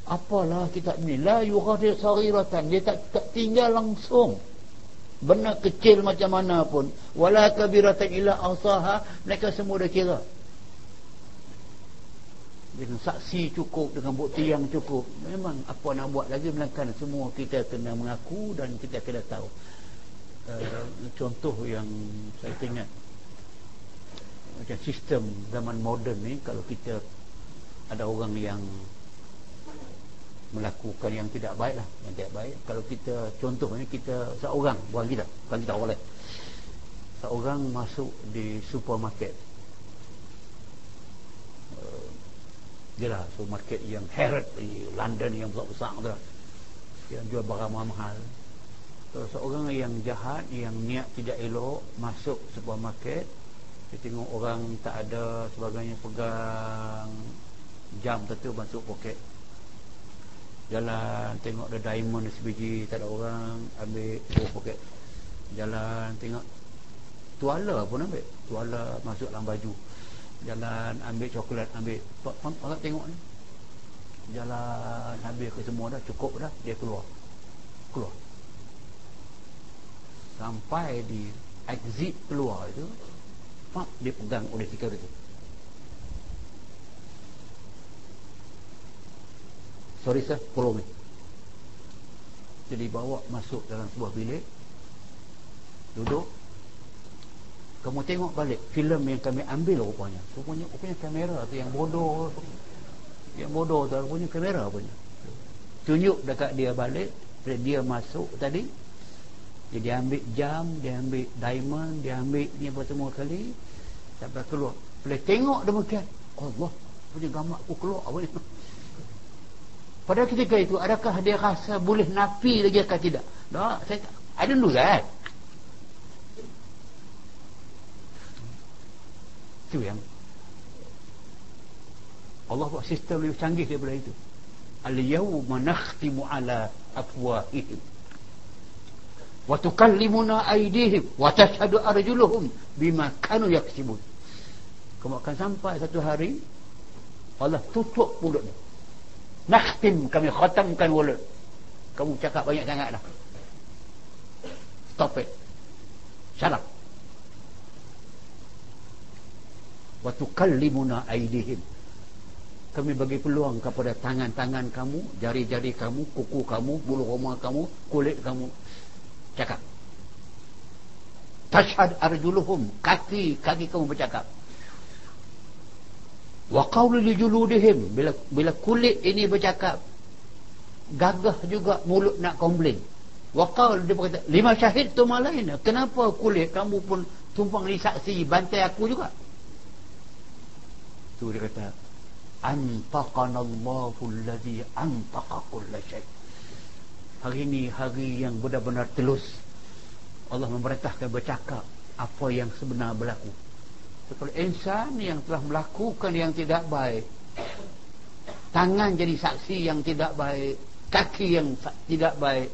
apalah kitab ni? La yughadir saghiratan. Dia tak, tak tinggal langsung benda kecil macam mana pun wala kabiratan illa awsaha mereka semua dah kira. Dengan saksi cukup dengan bukti yang cukup. Memang apa nak buat lagi melainkan semua kita kena mengaku dan kita kena tahu. Uh, contoh yang saya ingat macam sistem zaman moden ni kalau kita ada orang yang melakukan yang tidak baik lah. Yang tidak baik kalau kita contohnya kita seorang bukan kita bukan kita orang lain. Seorang masuk di supermarket. Uh, dia lah supermarket yang Harrod di London yang besar-besar tu lah. Yang jual barang mahal. So, seorang yang jahat yang niat tidak elok masuk supermarket. Dia tengok orang tak ada sebagainya pegang jam tertentu masuk poket jalan tengok ada diamond sebiji tak ada orang ambil oh, poket. Jalan tengok. Tuala pun ambil. Tuala masuk dalam baju. Jalan ambil coklat ambil. Orang tengok ni. Jalan habis ke semua dah cukup dah dia keluar. Keluar. Sampai di exit keluar itu pak dia pegang oleh security sorry sir. Follow me jadi bawa masuk dalam sebuah bilik. Duduk. Kamu tengok balik filem yang kami ambil rupanya. Rupanya rupanya kamera tu yang bodoh. Yang bodoh tu rupanya kamera punya. Tunjuk dekat dia balik. Dia masuk tadi jadi ambil jam dia ambil diamond dia ambil ni bertemu kali sampai keluar. Boleh tengok demikian. Allah punya gambar aku keluar. apa ni pada ketika itu adakah dia rasa boleh nafi lagi atau tidak? Tak saya I don't do that. Itu yang Allah buat sistem lebih canggih daripada itu. Al-yawma nakhtimu ala afwahihim. Wa tukallimuna aydihim wa tashhadu arjuluhum bima kanu yaksibun. Kamu akan sampai satu hari Allah tutup mulutnya nakhtim kami khatamkan mulut kamu cakap banyak sangat dah stop it. Up wa tukallimuna aydihim. Kami bagi peluang kepada tangan-tangan kamu, jari-jari kamu, kuku kamu, bulu roma kamu, kulit kamu. Cakap. Tashhad arjuluhum kaki kaki kamu bercakap wa qawlu li juludihim. Bila bila kulit ini bercakap gagah juga mulut nak komplain. Wa qawl dia berkata lima syahid tu malain kenapa kulit kamu pun tumpang ni saksi bantai aku juga? Tu dia kata antaqana Allahu allazi antaqa kull syai' hari ini hari yang benar-benar telus. Allah memerintahkan bercakap apa yang sebenar berlaku kalau insan yang telah melakukan yang tidak baik. Tangan jadi saksi yang tidak baik. Kaki yang tidak baik.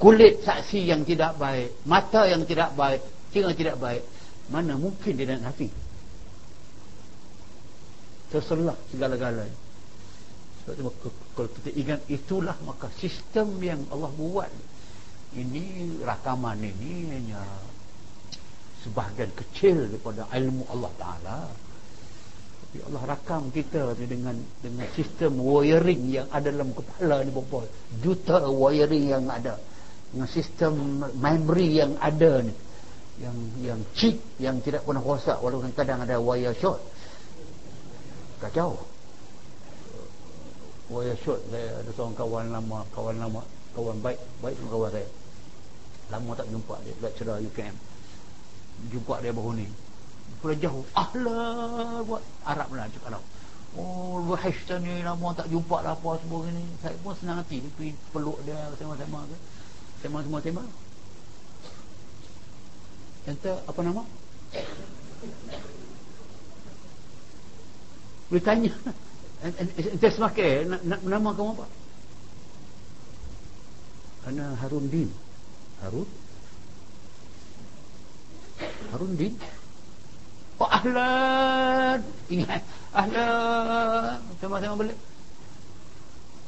Kulit saksi yang tidak baik. Mata yang tidak baik. Tinggal tidak baik. Mana mungkin dia nak nafi terselah segala-galanya. Kalau kita ingat itulah maka sistem yang Allah buat. Ini rakaman ini hanya sebahagian kecil daripada ilmu Allah Ta'ala. Tapi Allah rakam kita ni dengan dengan sistem wiring yang ada dalam kepala ni berapa juta wiring yang ada. Dengan sistem memory yang ada ni. Yang yang chip yang tidak pernah rosak walaupun kadang ada wire short kacau. Waya shot saya ada seorang kawan lama kawan lama kawan baik baik dengan kawan saya. Lama tak jumpa dia lecturer UKM jumpa dia baru ni. Pula jauh. Ahla buat. Arab lah cakap tau oh wahishta ni lama tak jumpa lah apa semua ni. Saya pun senang hati dia pergi peluk dia sama-sama ke. Sama-sama tema Ente apa nama? Boleh tanya. Ente semakin. Nama kamu apa? Ana Harun Din Harun Harun Din. Oh ahlan. Ingat. Ahlan. Sama-sama balik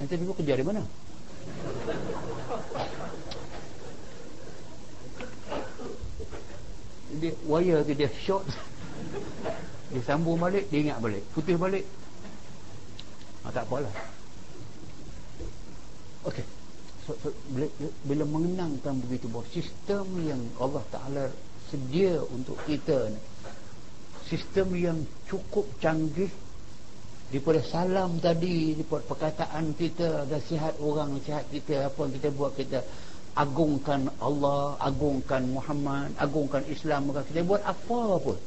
nanti ibu kerja di mana? Dia wire tu dia short. Dia sambung balik dia ingat balik. Putih balik. Ah, tak apalah Okey. So, so, bila, bila mengenangkan begitu bahawa sistem yang Allah Ta'ala sedia untuk kita ni, sistem yang cukup canggih daripada salam tadi daripada perkataan kita dan sihat orang sihat kita apa yang kita buat kita agungkan Allah agungkan Muhammad agungkan Islam. Kita buat apa pun.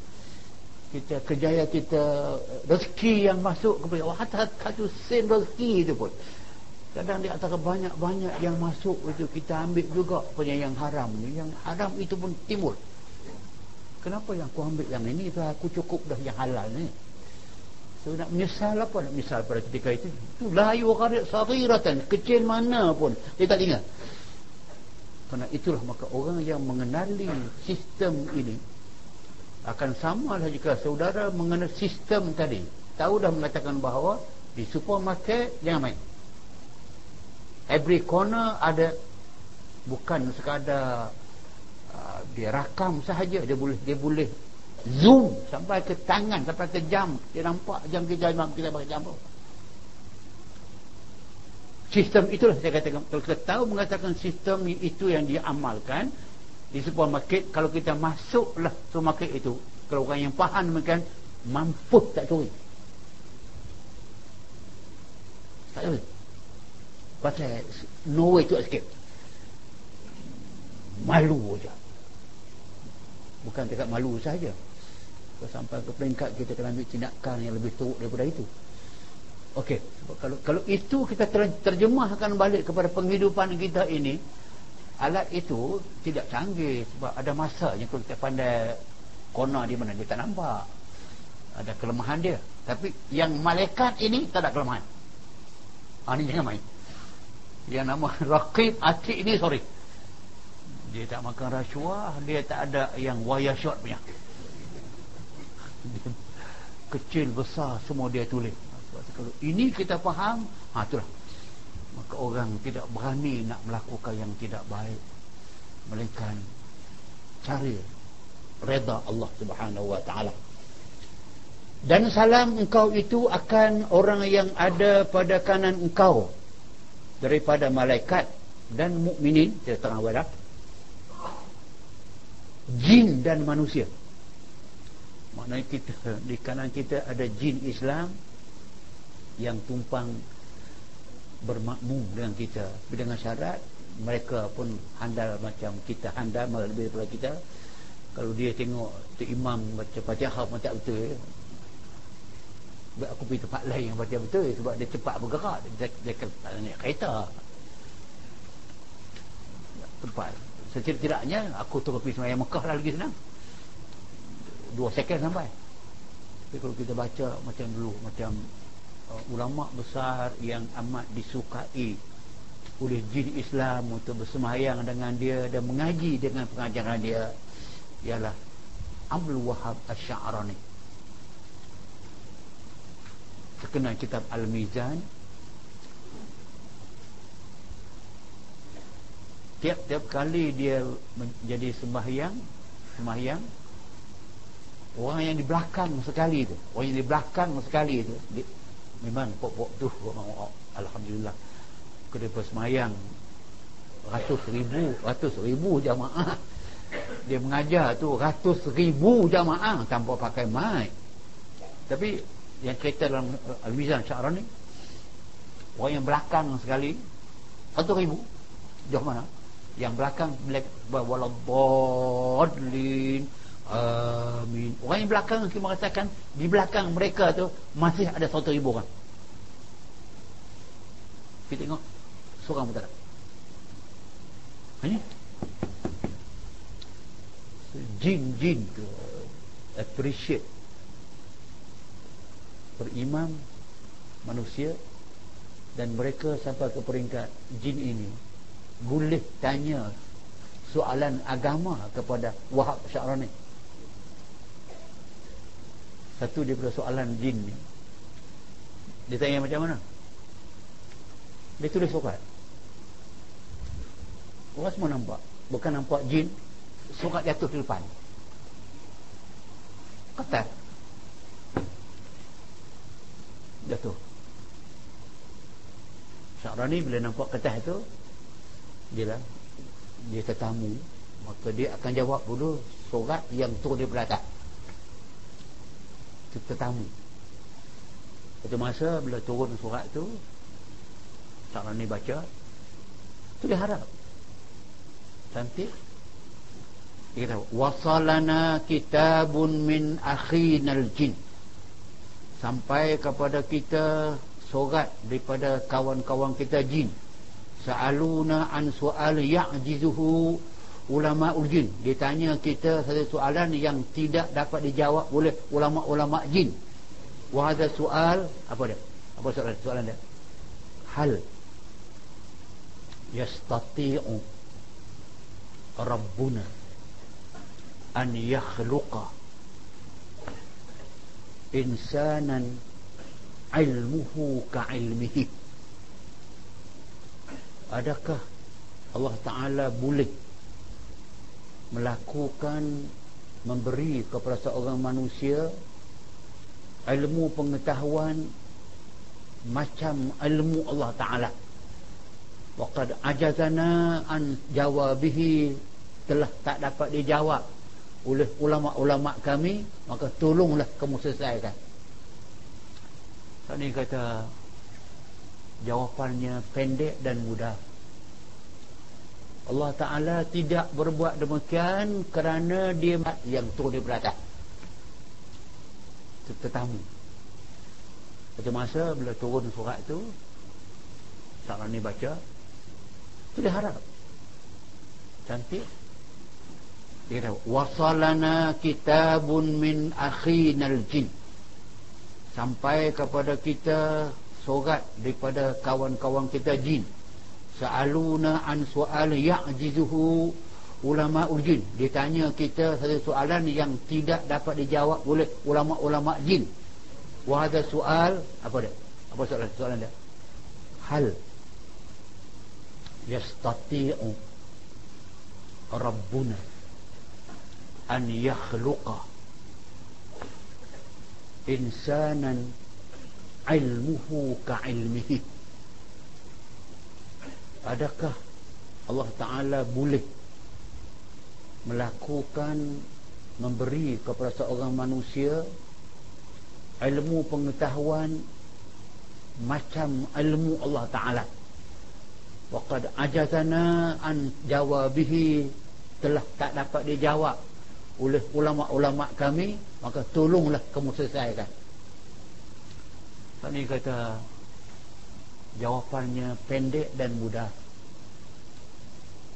Kita kejayaan kita rezeki yang masuk kepada Allah. Satu sen rezeki itu pun. Kadang di antara banyak-banyak yang masuk itu kita ambil juga punya yang haram ni. Yang haram itu pun timbul kenapa yang aku ambil yang ini aku cukup dah yang halal ni? So nak menyesal apa? Nak menyesal pada ketika itu? Itu layu qarid saghiratan kecil mana pun. Dia tak ingat kerana itulah maka orang yang mengenali sistem ini akan sama lah jika saudara mengenal sistem tadi. Tahu dah mengatakan bahawa di supermarket jangan main. Every corner ada bukan sekadar uh, dia rakam sahaja. Dia boleh dia boleh zoom sampai ke tangan sampai ke jam. Dia nampak jam kita jam kita pakai jam sistem itulah saya katakan. Kalau kita tahu mengatakan sistem itu yang dia amalkan di supermarket kalau kita masuklah supermarket itu kalau orang yang faham demikian mampu tak curi. Tak boleh pasal no way to escape. Malu aja bukan dekat malu saja sampai ke peringkat kita kena ambil tindakan yang lebih teruk daripada itu Okey, kalau kalau itu kita terjemahkan balik kepada penghidupan kita ini, alat itu tidak canggih sebab ada masa yang kalau kita pandai kona di mana dia tak nampak. Ada kelemahan dia. Tapi yang malaikat ini tak ada kelemahan. Ha, ini jangan main yang nama Raqib Atik ni sorry dia tak makan rasuah dia tak ada yang wire shot punya. Kecil besar semua dia tulis. Kalau ini kita faham ha itulah. Maka orang tidak berani nak melakukan yang tidak baik. Melainkan cari reda Allah Subhanahu wa taala. Dan salam engkau itu akan orang yang ada pada kanan engkau daripada malaikat dan mukminin kita tengah wadah jin dan manusia. Maknanya kita di kanan kita ada jin Islam yang tumpang bermakmum dengan kita. Dengan syarat mereka pun handal macam kita handal malah lebih daripada kita. Kalau dia tengok tu imam baca fatihah pun tak betul. Sebab aku pergi tempat lain yang baca betul sebab dia cepat bergerak dia, dia, dia naik kereta. Tempat setidak-tidaknya aku terus pergi semayang Mekah lah lagi senang. Dua second sampai. Tapi kalau kita baca macam dulu macam uh, ulama besar yang amat disukai oleh jin Islam untuk bersemayang dengan dia dan mengaji dengan pengajaran dia ialah Abdul Wahab Asy'arani terkenal kitab Al-Mizan tiap-tiap kali dia menjadi sembahyang sembahyang orang yang di belakang sekali tu orang yang di belakang sekali tu dia, memang pok-pok tu Alhamdulillah. Ketika sembahyang ratus ribu ratus ribu jamaah. Dia mengajar tu ratus ribu jamaah tanpa pakai mic. Tapi yang cerita dalam Al-Mizan Sya'ran ni orang yang belakang sekali satu ribu. Jauh mana yang belakang waladhdallin amin. Orang yang belakang kita mengatakan di belakang mereka tu masih ada satu ribu orang. Kita tengok seorang pun tak ini jin-jin tu appreciate berimam manusia dan mereka sampai ke peringkat jin ini boleh tanya soalan agama kepada Wahab Sya'rani satu daripada soalan jin ni. Dia tanya macam mana? Dia tulis surat orang semua nampak. Bukan nampak jin surat jatuh di depan. Ketat. Jatuh. Syarani bila nampak kertas tu dia lah dia tetamu. Maka dia akan jawab dulu surat yang turun di belakang tetamu. Satu masa bila turun surat tu Syarani baca tu dia harap. Cantik. Dia kata wasalana kitabun min akhinal jin sampai kepada kita surat daripada kawan-kawan kita jin sa'aluna an su'al ya'jizuhu ulama jin. Dia tanya kita satu soalan yang tidak dapat dijawab oleh ulama-ulama jin. Wa soal apa dia? Apa soalan soalan dia? Hal yastati'u rabbuna an yakhluqa insanan ilmuhu ka ilmihi adakah Allah Ta'ala boleh melakukan memberi kepada seorang manusia ilmu pengetahuan macam ilmu Allah Ta'ala? Waqad ajazana an jawabihi telah tak dapat dijawab oleh ulama-ulama kami maka tolonglah kamu selesaikan. Tadi kata jawapannya pendek dan mudah. Allah Ta'ala tidak berbuat demikian kerana dia yang turun di belakang tetamu. Satu masa bila turun surat tu Sarah ni baca tu dia harap. Cantik. Dia kata wasalana kitabun min akhinal jin sampai kepada kita surat daripada kawan-kawan kita jin. Sa'aluna an su'al ya'jizuhu ulama jin dia tanya kita satu soalan yang tidak dapat dijawab oleh ulama-ulama jin. Wa hadha soal apa dia? Apa soalan? Soalan dia? Hal yastati'u rabbuna an yakhluqa insanan ilmuhu ka ilmihi adakah Allah Ta'ala boleh melakukan memberi kepada seorang manusia ilmu pengetahuan macam ilmu Allah Ta'ala? Waqad ajazana an jawabihi. Telah tak dapat dijawab oleh ulama-ulama kami maka tolonglah kamu selesaikan Tadi kata jawapannya pendek dan mudah.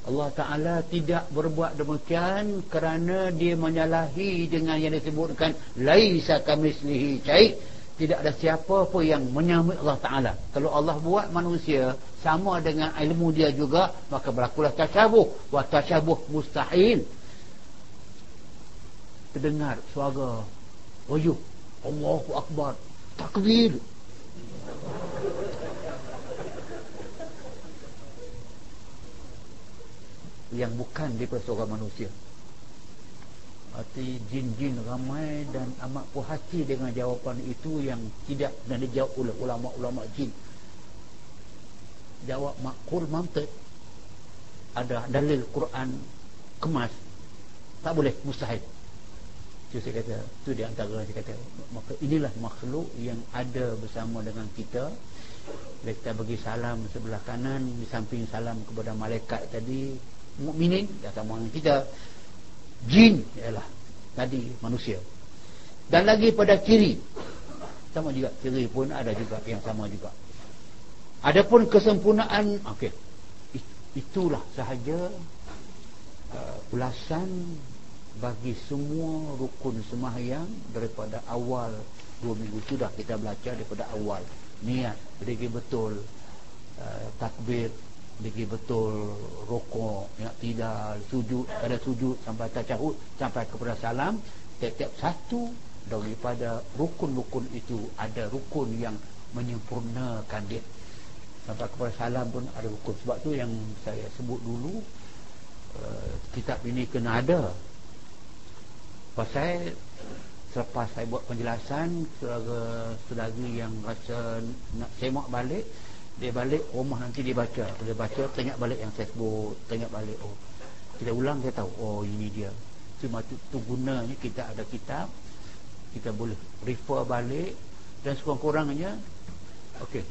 Allah Ta'ala tidak berbuat demikian kerana dia menyalahi dengan yang disebutkan laisa kamislihi caik tidak ada siapa pun yang menyamai Allah Ta'ala. Kalau Allah buat manusia sama dengan ilmu dia juga maka berlakulah tasyabuh. Wa tasyabuh mustahil. Terdengar suara wayuh Allahu Akbar takbir yang bukan daripada seorang manusia Arti jin-jin ramai dan amat puas hati dengan jawapan itu yang tidak dan dijawab oleh ulama-ulama jin. Jawab makul mantik. Ada dalil Quran kemas. Tak boleh, mustahil. Itu saya kata, itu di antara saya kata, maka inilah makhluk yang ada bersama dengan kita. Bila kita bagi salam sebelah kanan, di samping salam kepada malaikat tadi, mukminin sama dengan kita. Jin ialah tadi manusia. Dan lagi pada kiri. Sama juga, kiri pun ada juga yang sama juga. Adapun kesempurnaan, okey. Itulah sahaja uh, ulasan bagi semua rukun sembahyang daripada awal dua minggu sudah kita belajar daripada awal niat berdiri betul uh, takbir berdiri betul rokok yang tidak sujud ada sujud sampai tasyahud sampai kepada salam tiap-tiap satu daripada rukun-rukun itu ada rukun yang menyempurnakan dia. Sampai kepada salam pun ada rukun. Sebab tu yang saya sebut dulu uh, kitab ini kena ada. Pasal selepas saya buat penjelasan saudara-saudari yang rasa nak semak balik dia balik rumah nanti dia baca. Dia baca tengok balik yang saya sebut tengok balik oh. Kita ulang dia tahu oh ini dia. Cuma tu, tu gunanya kita ada kitab kita boleh refer balik. Dan sekurang-kurangnya okey.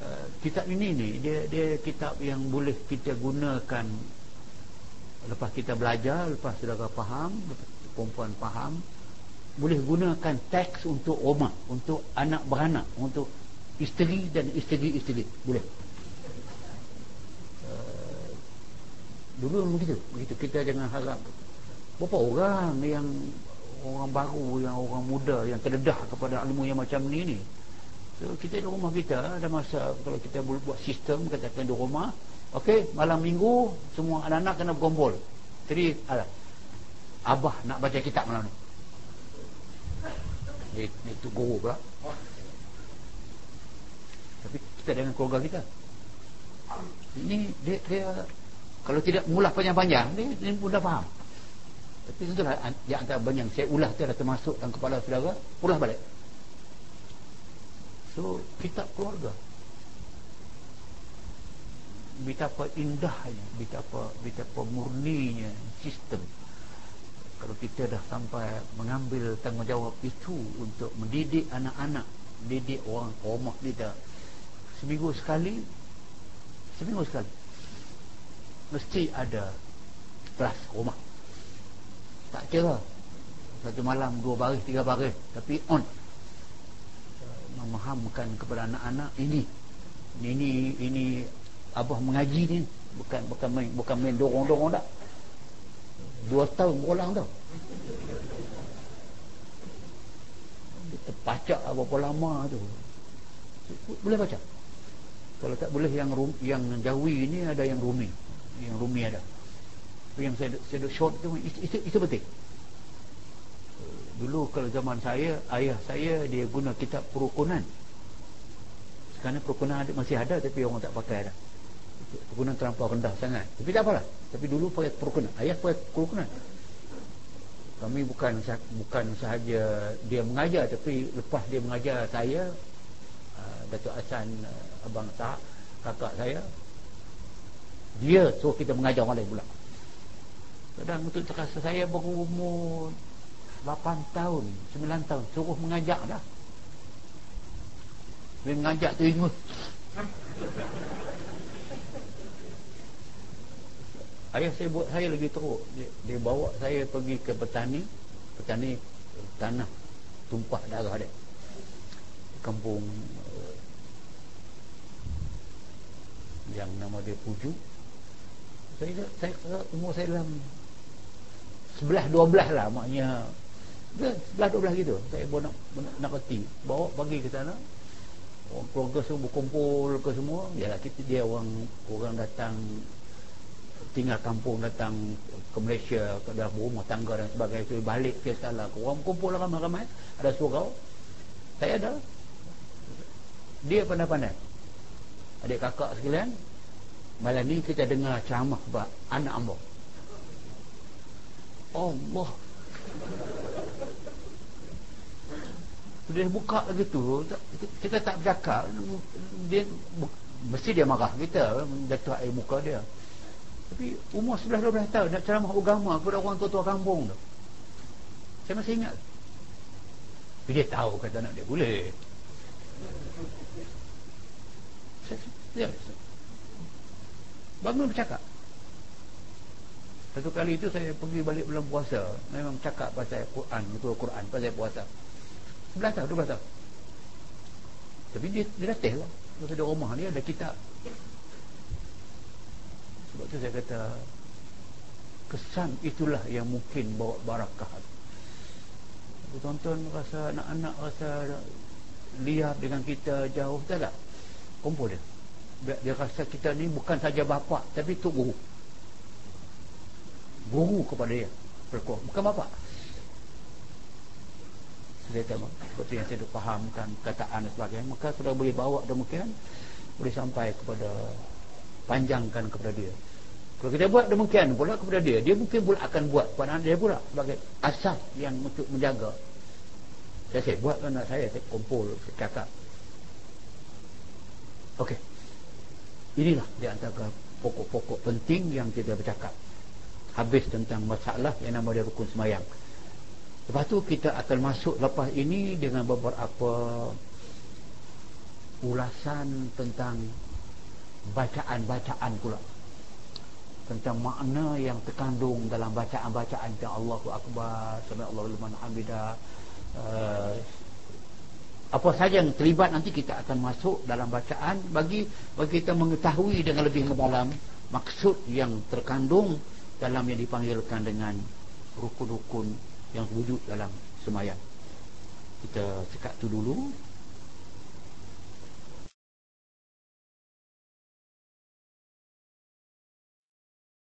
Uh, kitab ini ni dia dia kitab yang boleh kita gunakan. Lepas kita belajar lepas saudara faham perempuan faham boleh gunakan teks untuk rumah untuk anak beranak untuk isteri dan isteri-isteri. Boleh? Uh, dulu begitu. Begitu. Kita jangan harap. Berapa orang yang orang baru yang orang muda yang terdedah kepada ilmu yang macam ni ni? So kita di rumah kita ada masa kalau kita buat sistem katakan di rumah ok malam minggu semua anak-anak kena berkumpul jadi ala, abah nak baca kitab malam ni. Itu guru pula tapi kita dengan keluarga kita. Ini dia, dia kalau tidak mulah panjang-panjang dia, dia mudah faham. Tapi tentulah di antara yang saya ulah tu dah termasuk dalam kepala saudara ulah balik. So kitab keluarga. Betapa indahnya betapa betapa murninya sistem. Kalau kita dah sampai mengambil tanggungjawab itu untuk mendidik anak-anak didik orang rumah kita seminggu sekali seminggu sekali. Mesti ada kelas rumah. Tak kira. Satu malam dua baris tiga baris tapi on. Memahamkan kepada anak-anak ini ini ini abah mengaji ni. Bukan bukan main bukan main dorong-dorong tak dua tahun berulang tau terpacak berapa lama tu. Boleh baca kalau tak boleh yang rum, yang jawi ini ada yang rumi. Yang rumi ada. Yang saya saya short tu itu, itu, itu penting. Dulu kalau zaman saya ayah saya dia guna kitab perukunan. Sekarang perukunan ada, masih ada tapi orang tak pakai dah. Perukunan terlampau rendah sangat. Tapi tak apalah. Tapi dulu pakai perukunan. Ayah pakai perukunan. Kami bukan bukan sahaja dia mengajar tapi lepas dia mengajar saya uh, Datuk Hasan uh, abang tak kakak saya dia suruh kita mengajar orang lain pula. Kadang untuk terasa saya berumur 8 tahun 9 tahun suruh mengajak dah. Dia mengajak tu ingus ayah saya buat saya lagi teruk. Dia, dia bawa saya pergi ke petani. Petani tanah tumpah darah dia. Kampung yang nama dia Puju. Saya saya umur saya dalam sebelah dua belah lah maknya. Sebelah dua belah gitu. Saya pun nak, nak, nak kerti bawa pergi ke sana. Orang keluarga semua berkumpul ke semua yalah kita dia orang orang datang tinggal kampung datang ke Malaysia ke dalam rumah tangga dan sebagainya. So, balik ke salah orang kumpul ramai-ramai. Ada surau saya ada. Dia pandai-pandai adik kakak sekalian malam ni kita dengar ceramah bab anak hamba Allah. Dia buka gitu kita tak bercakap. Dia mesti dia marah kita jatuh air muka dia. Tapi umur 11-12 tahun nak ceramah agama kepada orang tua-tua kampung tu. Saya masih ingat. Tapi dia tahu kata anak dia boleh Ya. Bangun bercakap. Satu kali itu saya pergi balik bulan puasa. Memang cakap pasal Quran, betul Quran, pasal puasa. Sebelah tahun, dua tahun. Tapi dia, dia latih lah. Lepas ada rumah ni ada kitab. Sebab tu saya kata, kesan itulah yang mungkin bawa barakah. Tonton rasa anak-anak rasa liar dengan kita jauh tak tak? Kumpul dia. Dia rasa kita ni bukan saja bapa tapi tu guru. Guru kepada dia. Berkuah. Bukan bapa. Saya kata seperti yang saya fahamkan kataan dan sebagainya maka sudah boleh bawa demikian boleh sampai kepada panjangkan kepada dia. Kalau kita buat demikian pula kepada dia dia mungkin pula akan buat kepada dia pula sebagai asas yang untuk menjaga. Saya, saya buat anak saya saya kumpul saya cakap ok inilah di antara pokok-pokok penting yang kita bercakap habis tentang masalah yang nama dia rukun semayang Lepas tu kita akan masuk lepas ini dengan beberapa ulasan tentang bacaan-bacaan pula. Tentang makna yang terkandung dalam bacaan-bacaan yang Allahu Akbar, liman hamidah. Uh, apa saja yang terlibat nanti kita akan masuk dalam bacaan bagi bagi kita mengetahui dengan lebih mendalam maksud yang terkandung dalam yang dipanggilkan dengan rukun-rukun yang wujud dalam semayang. Kita sekat tu dulu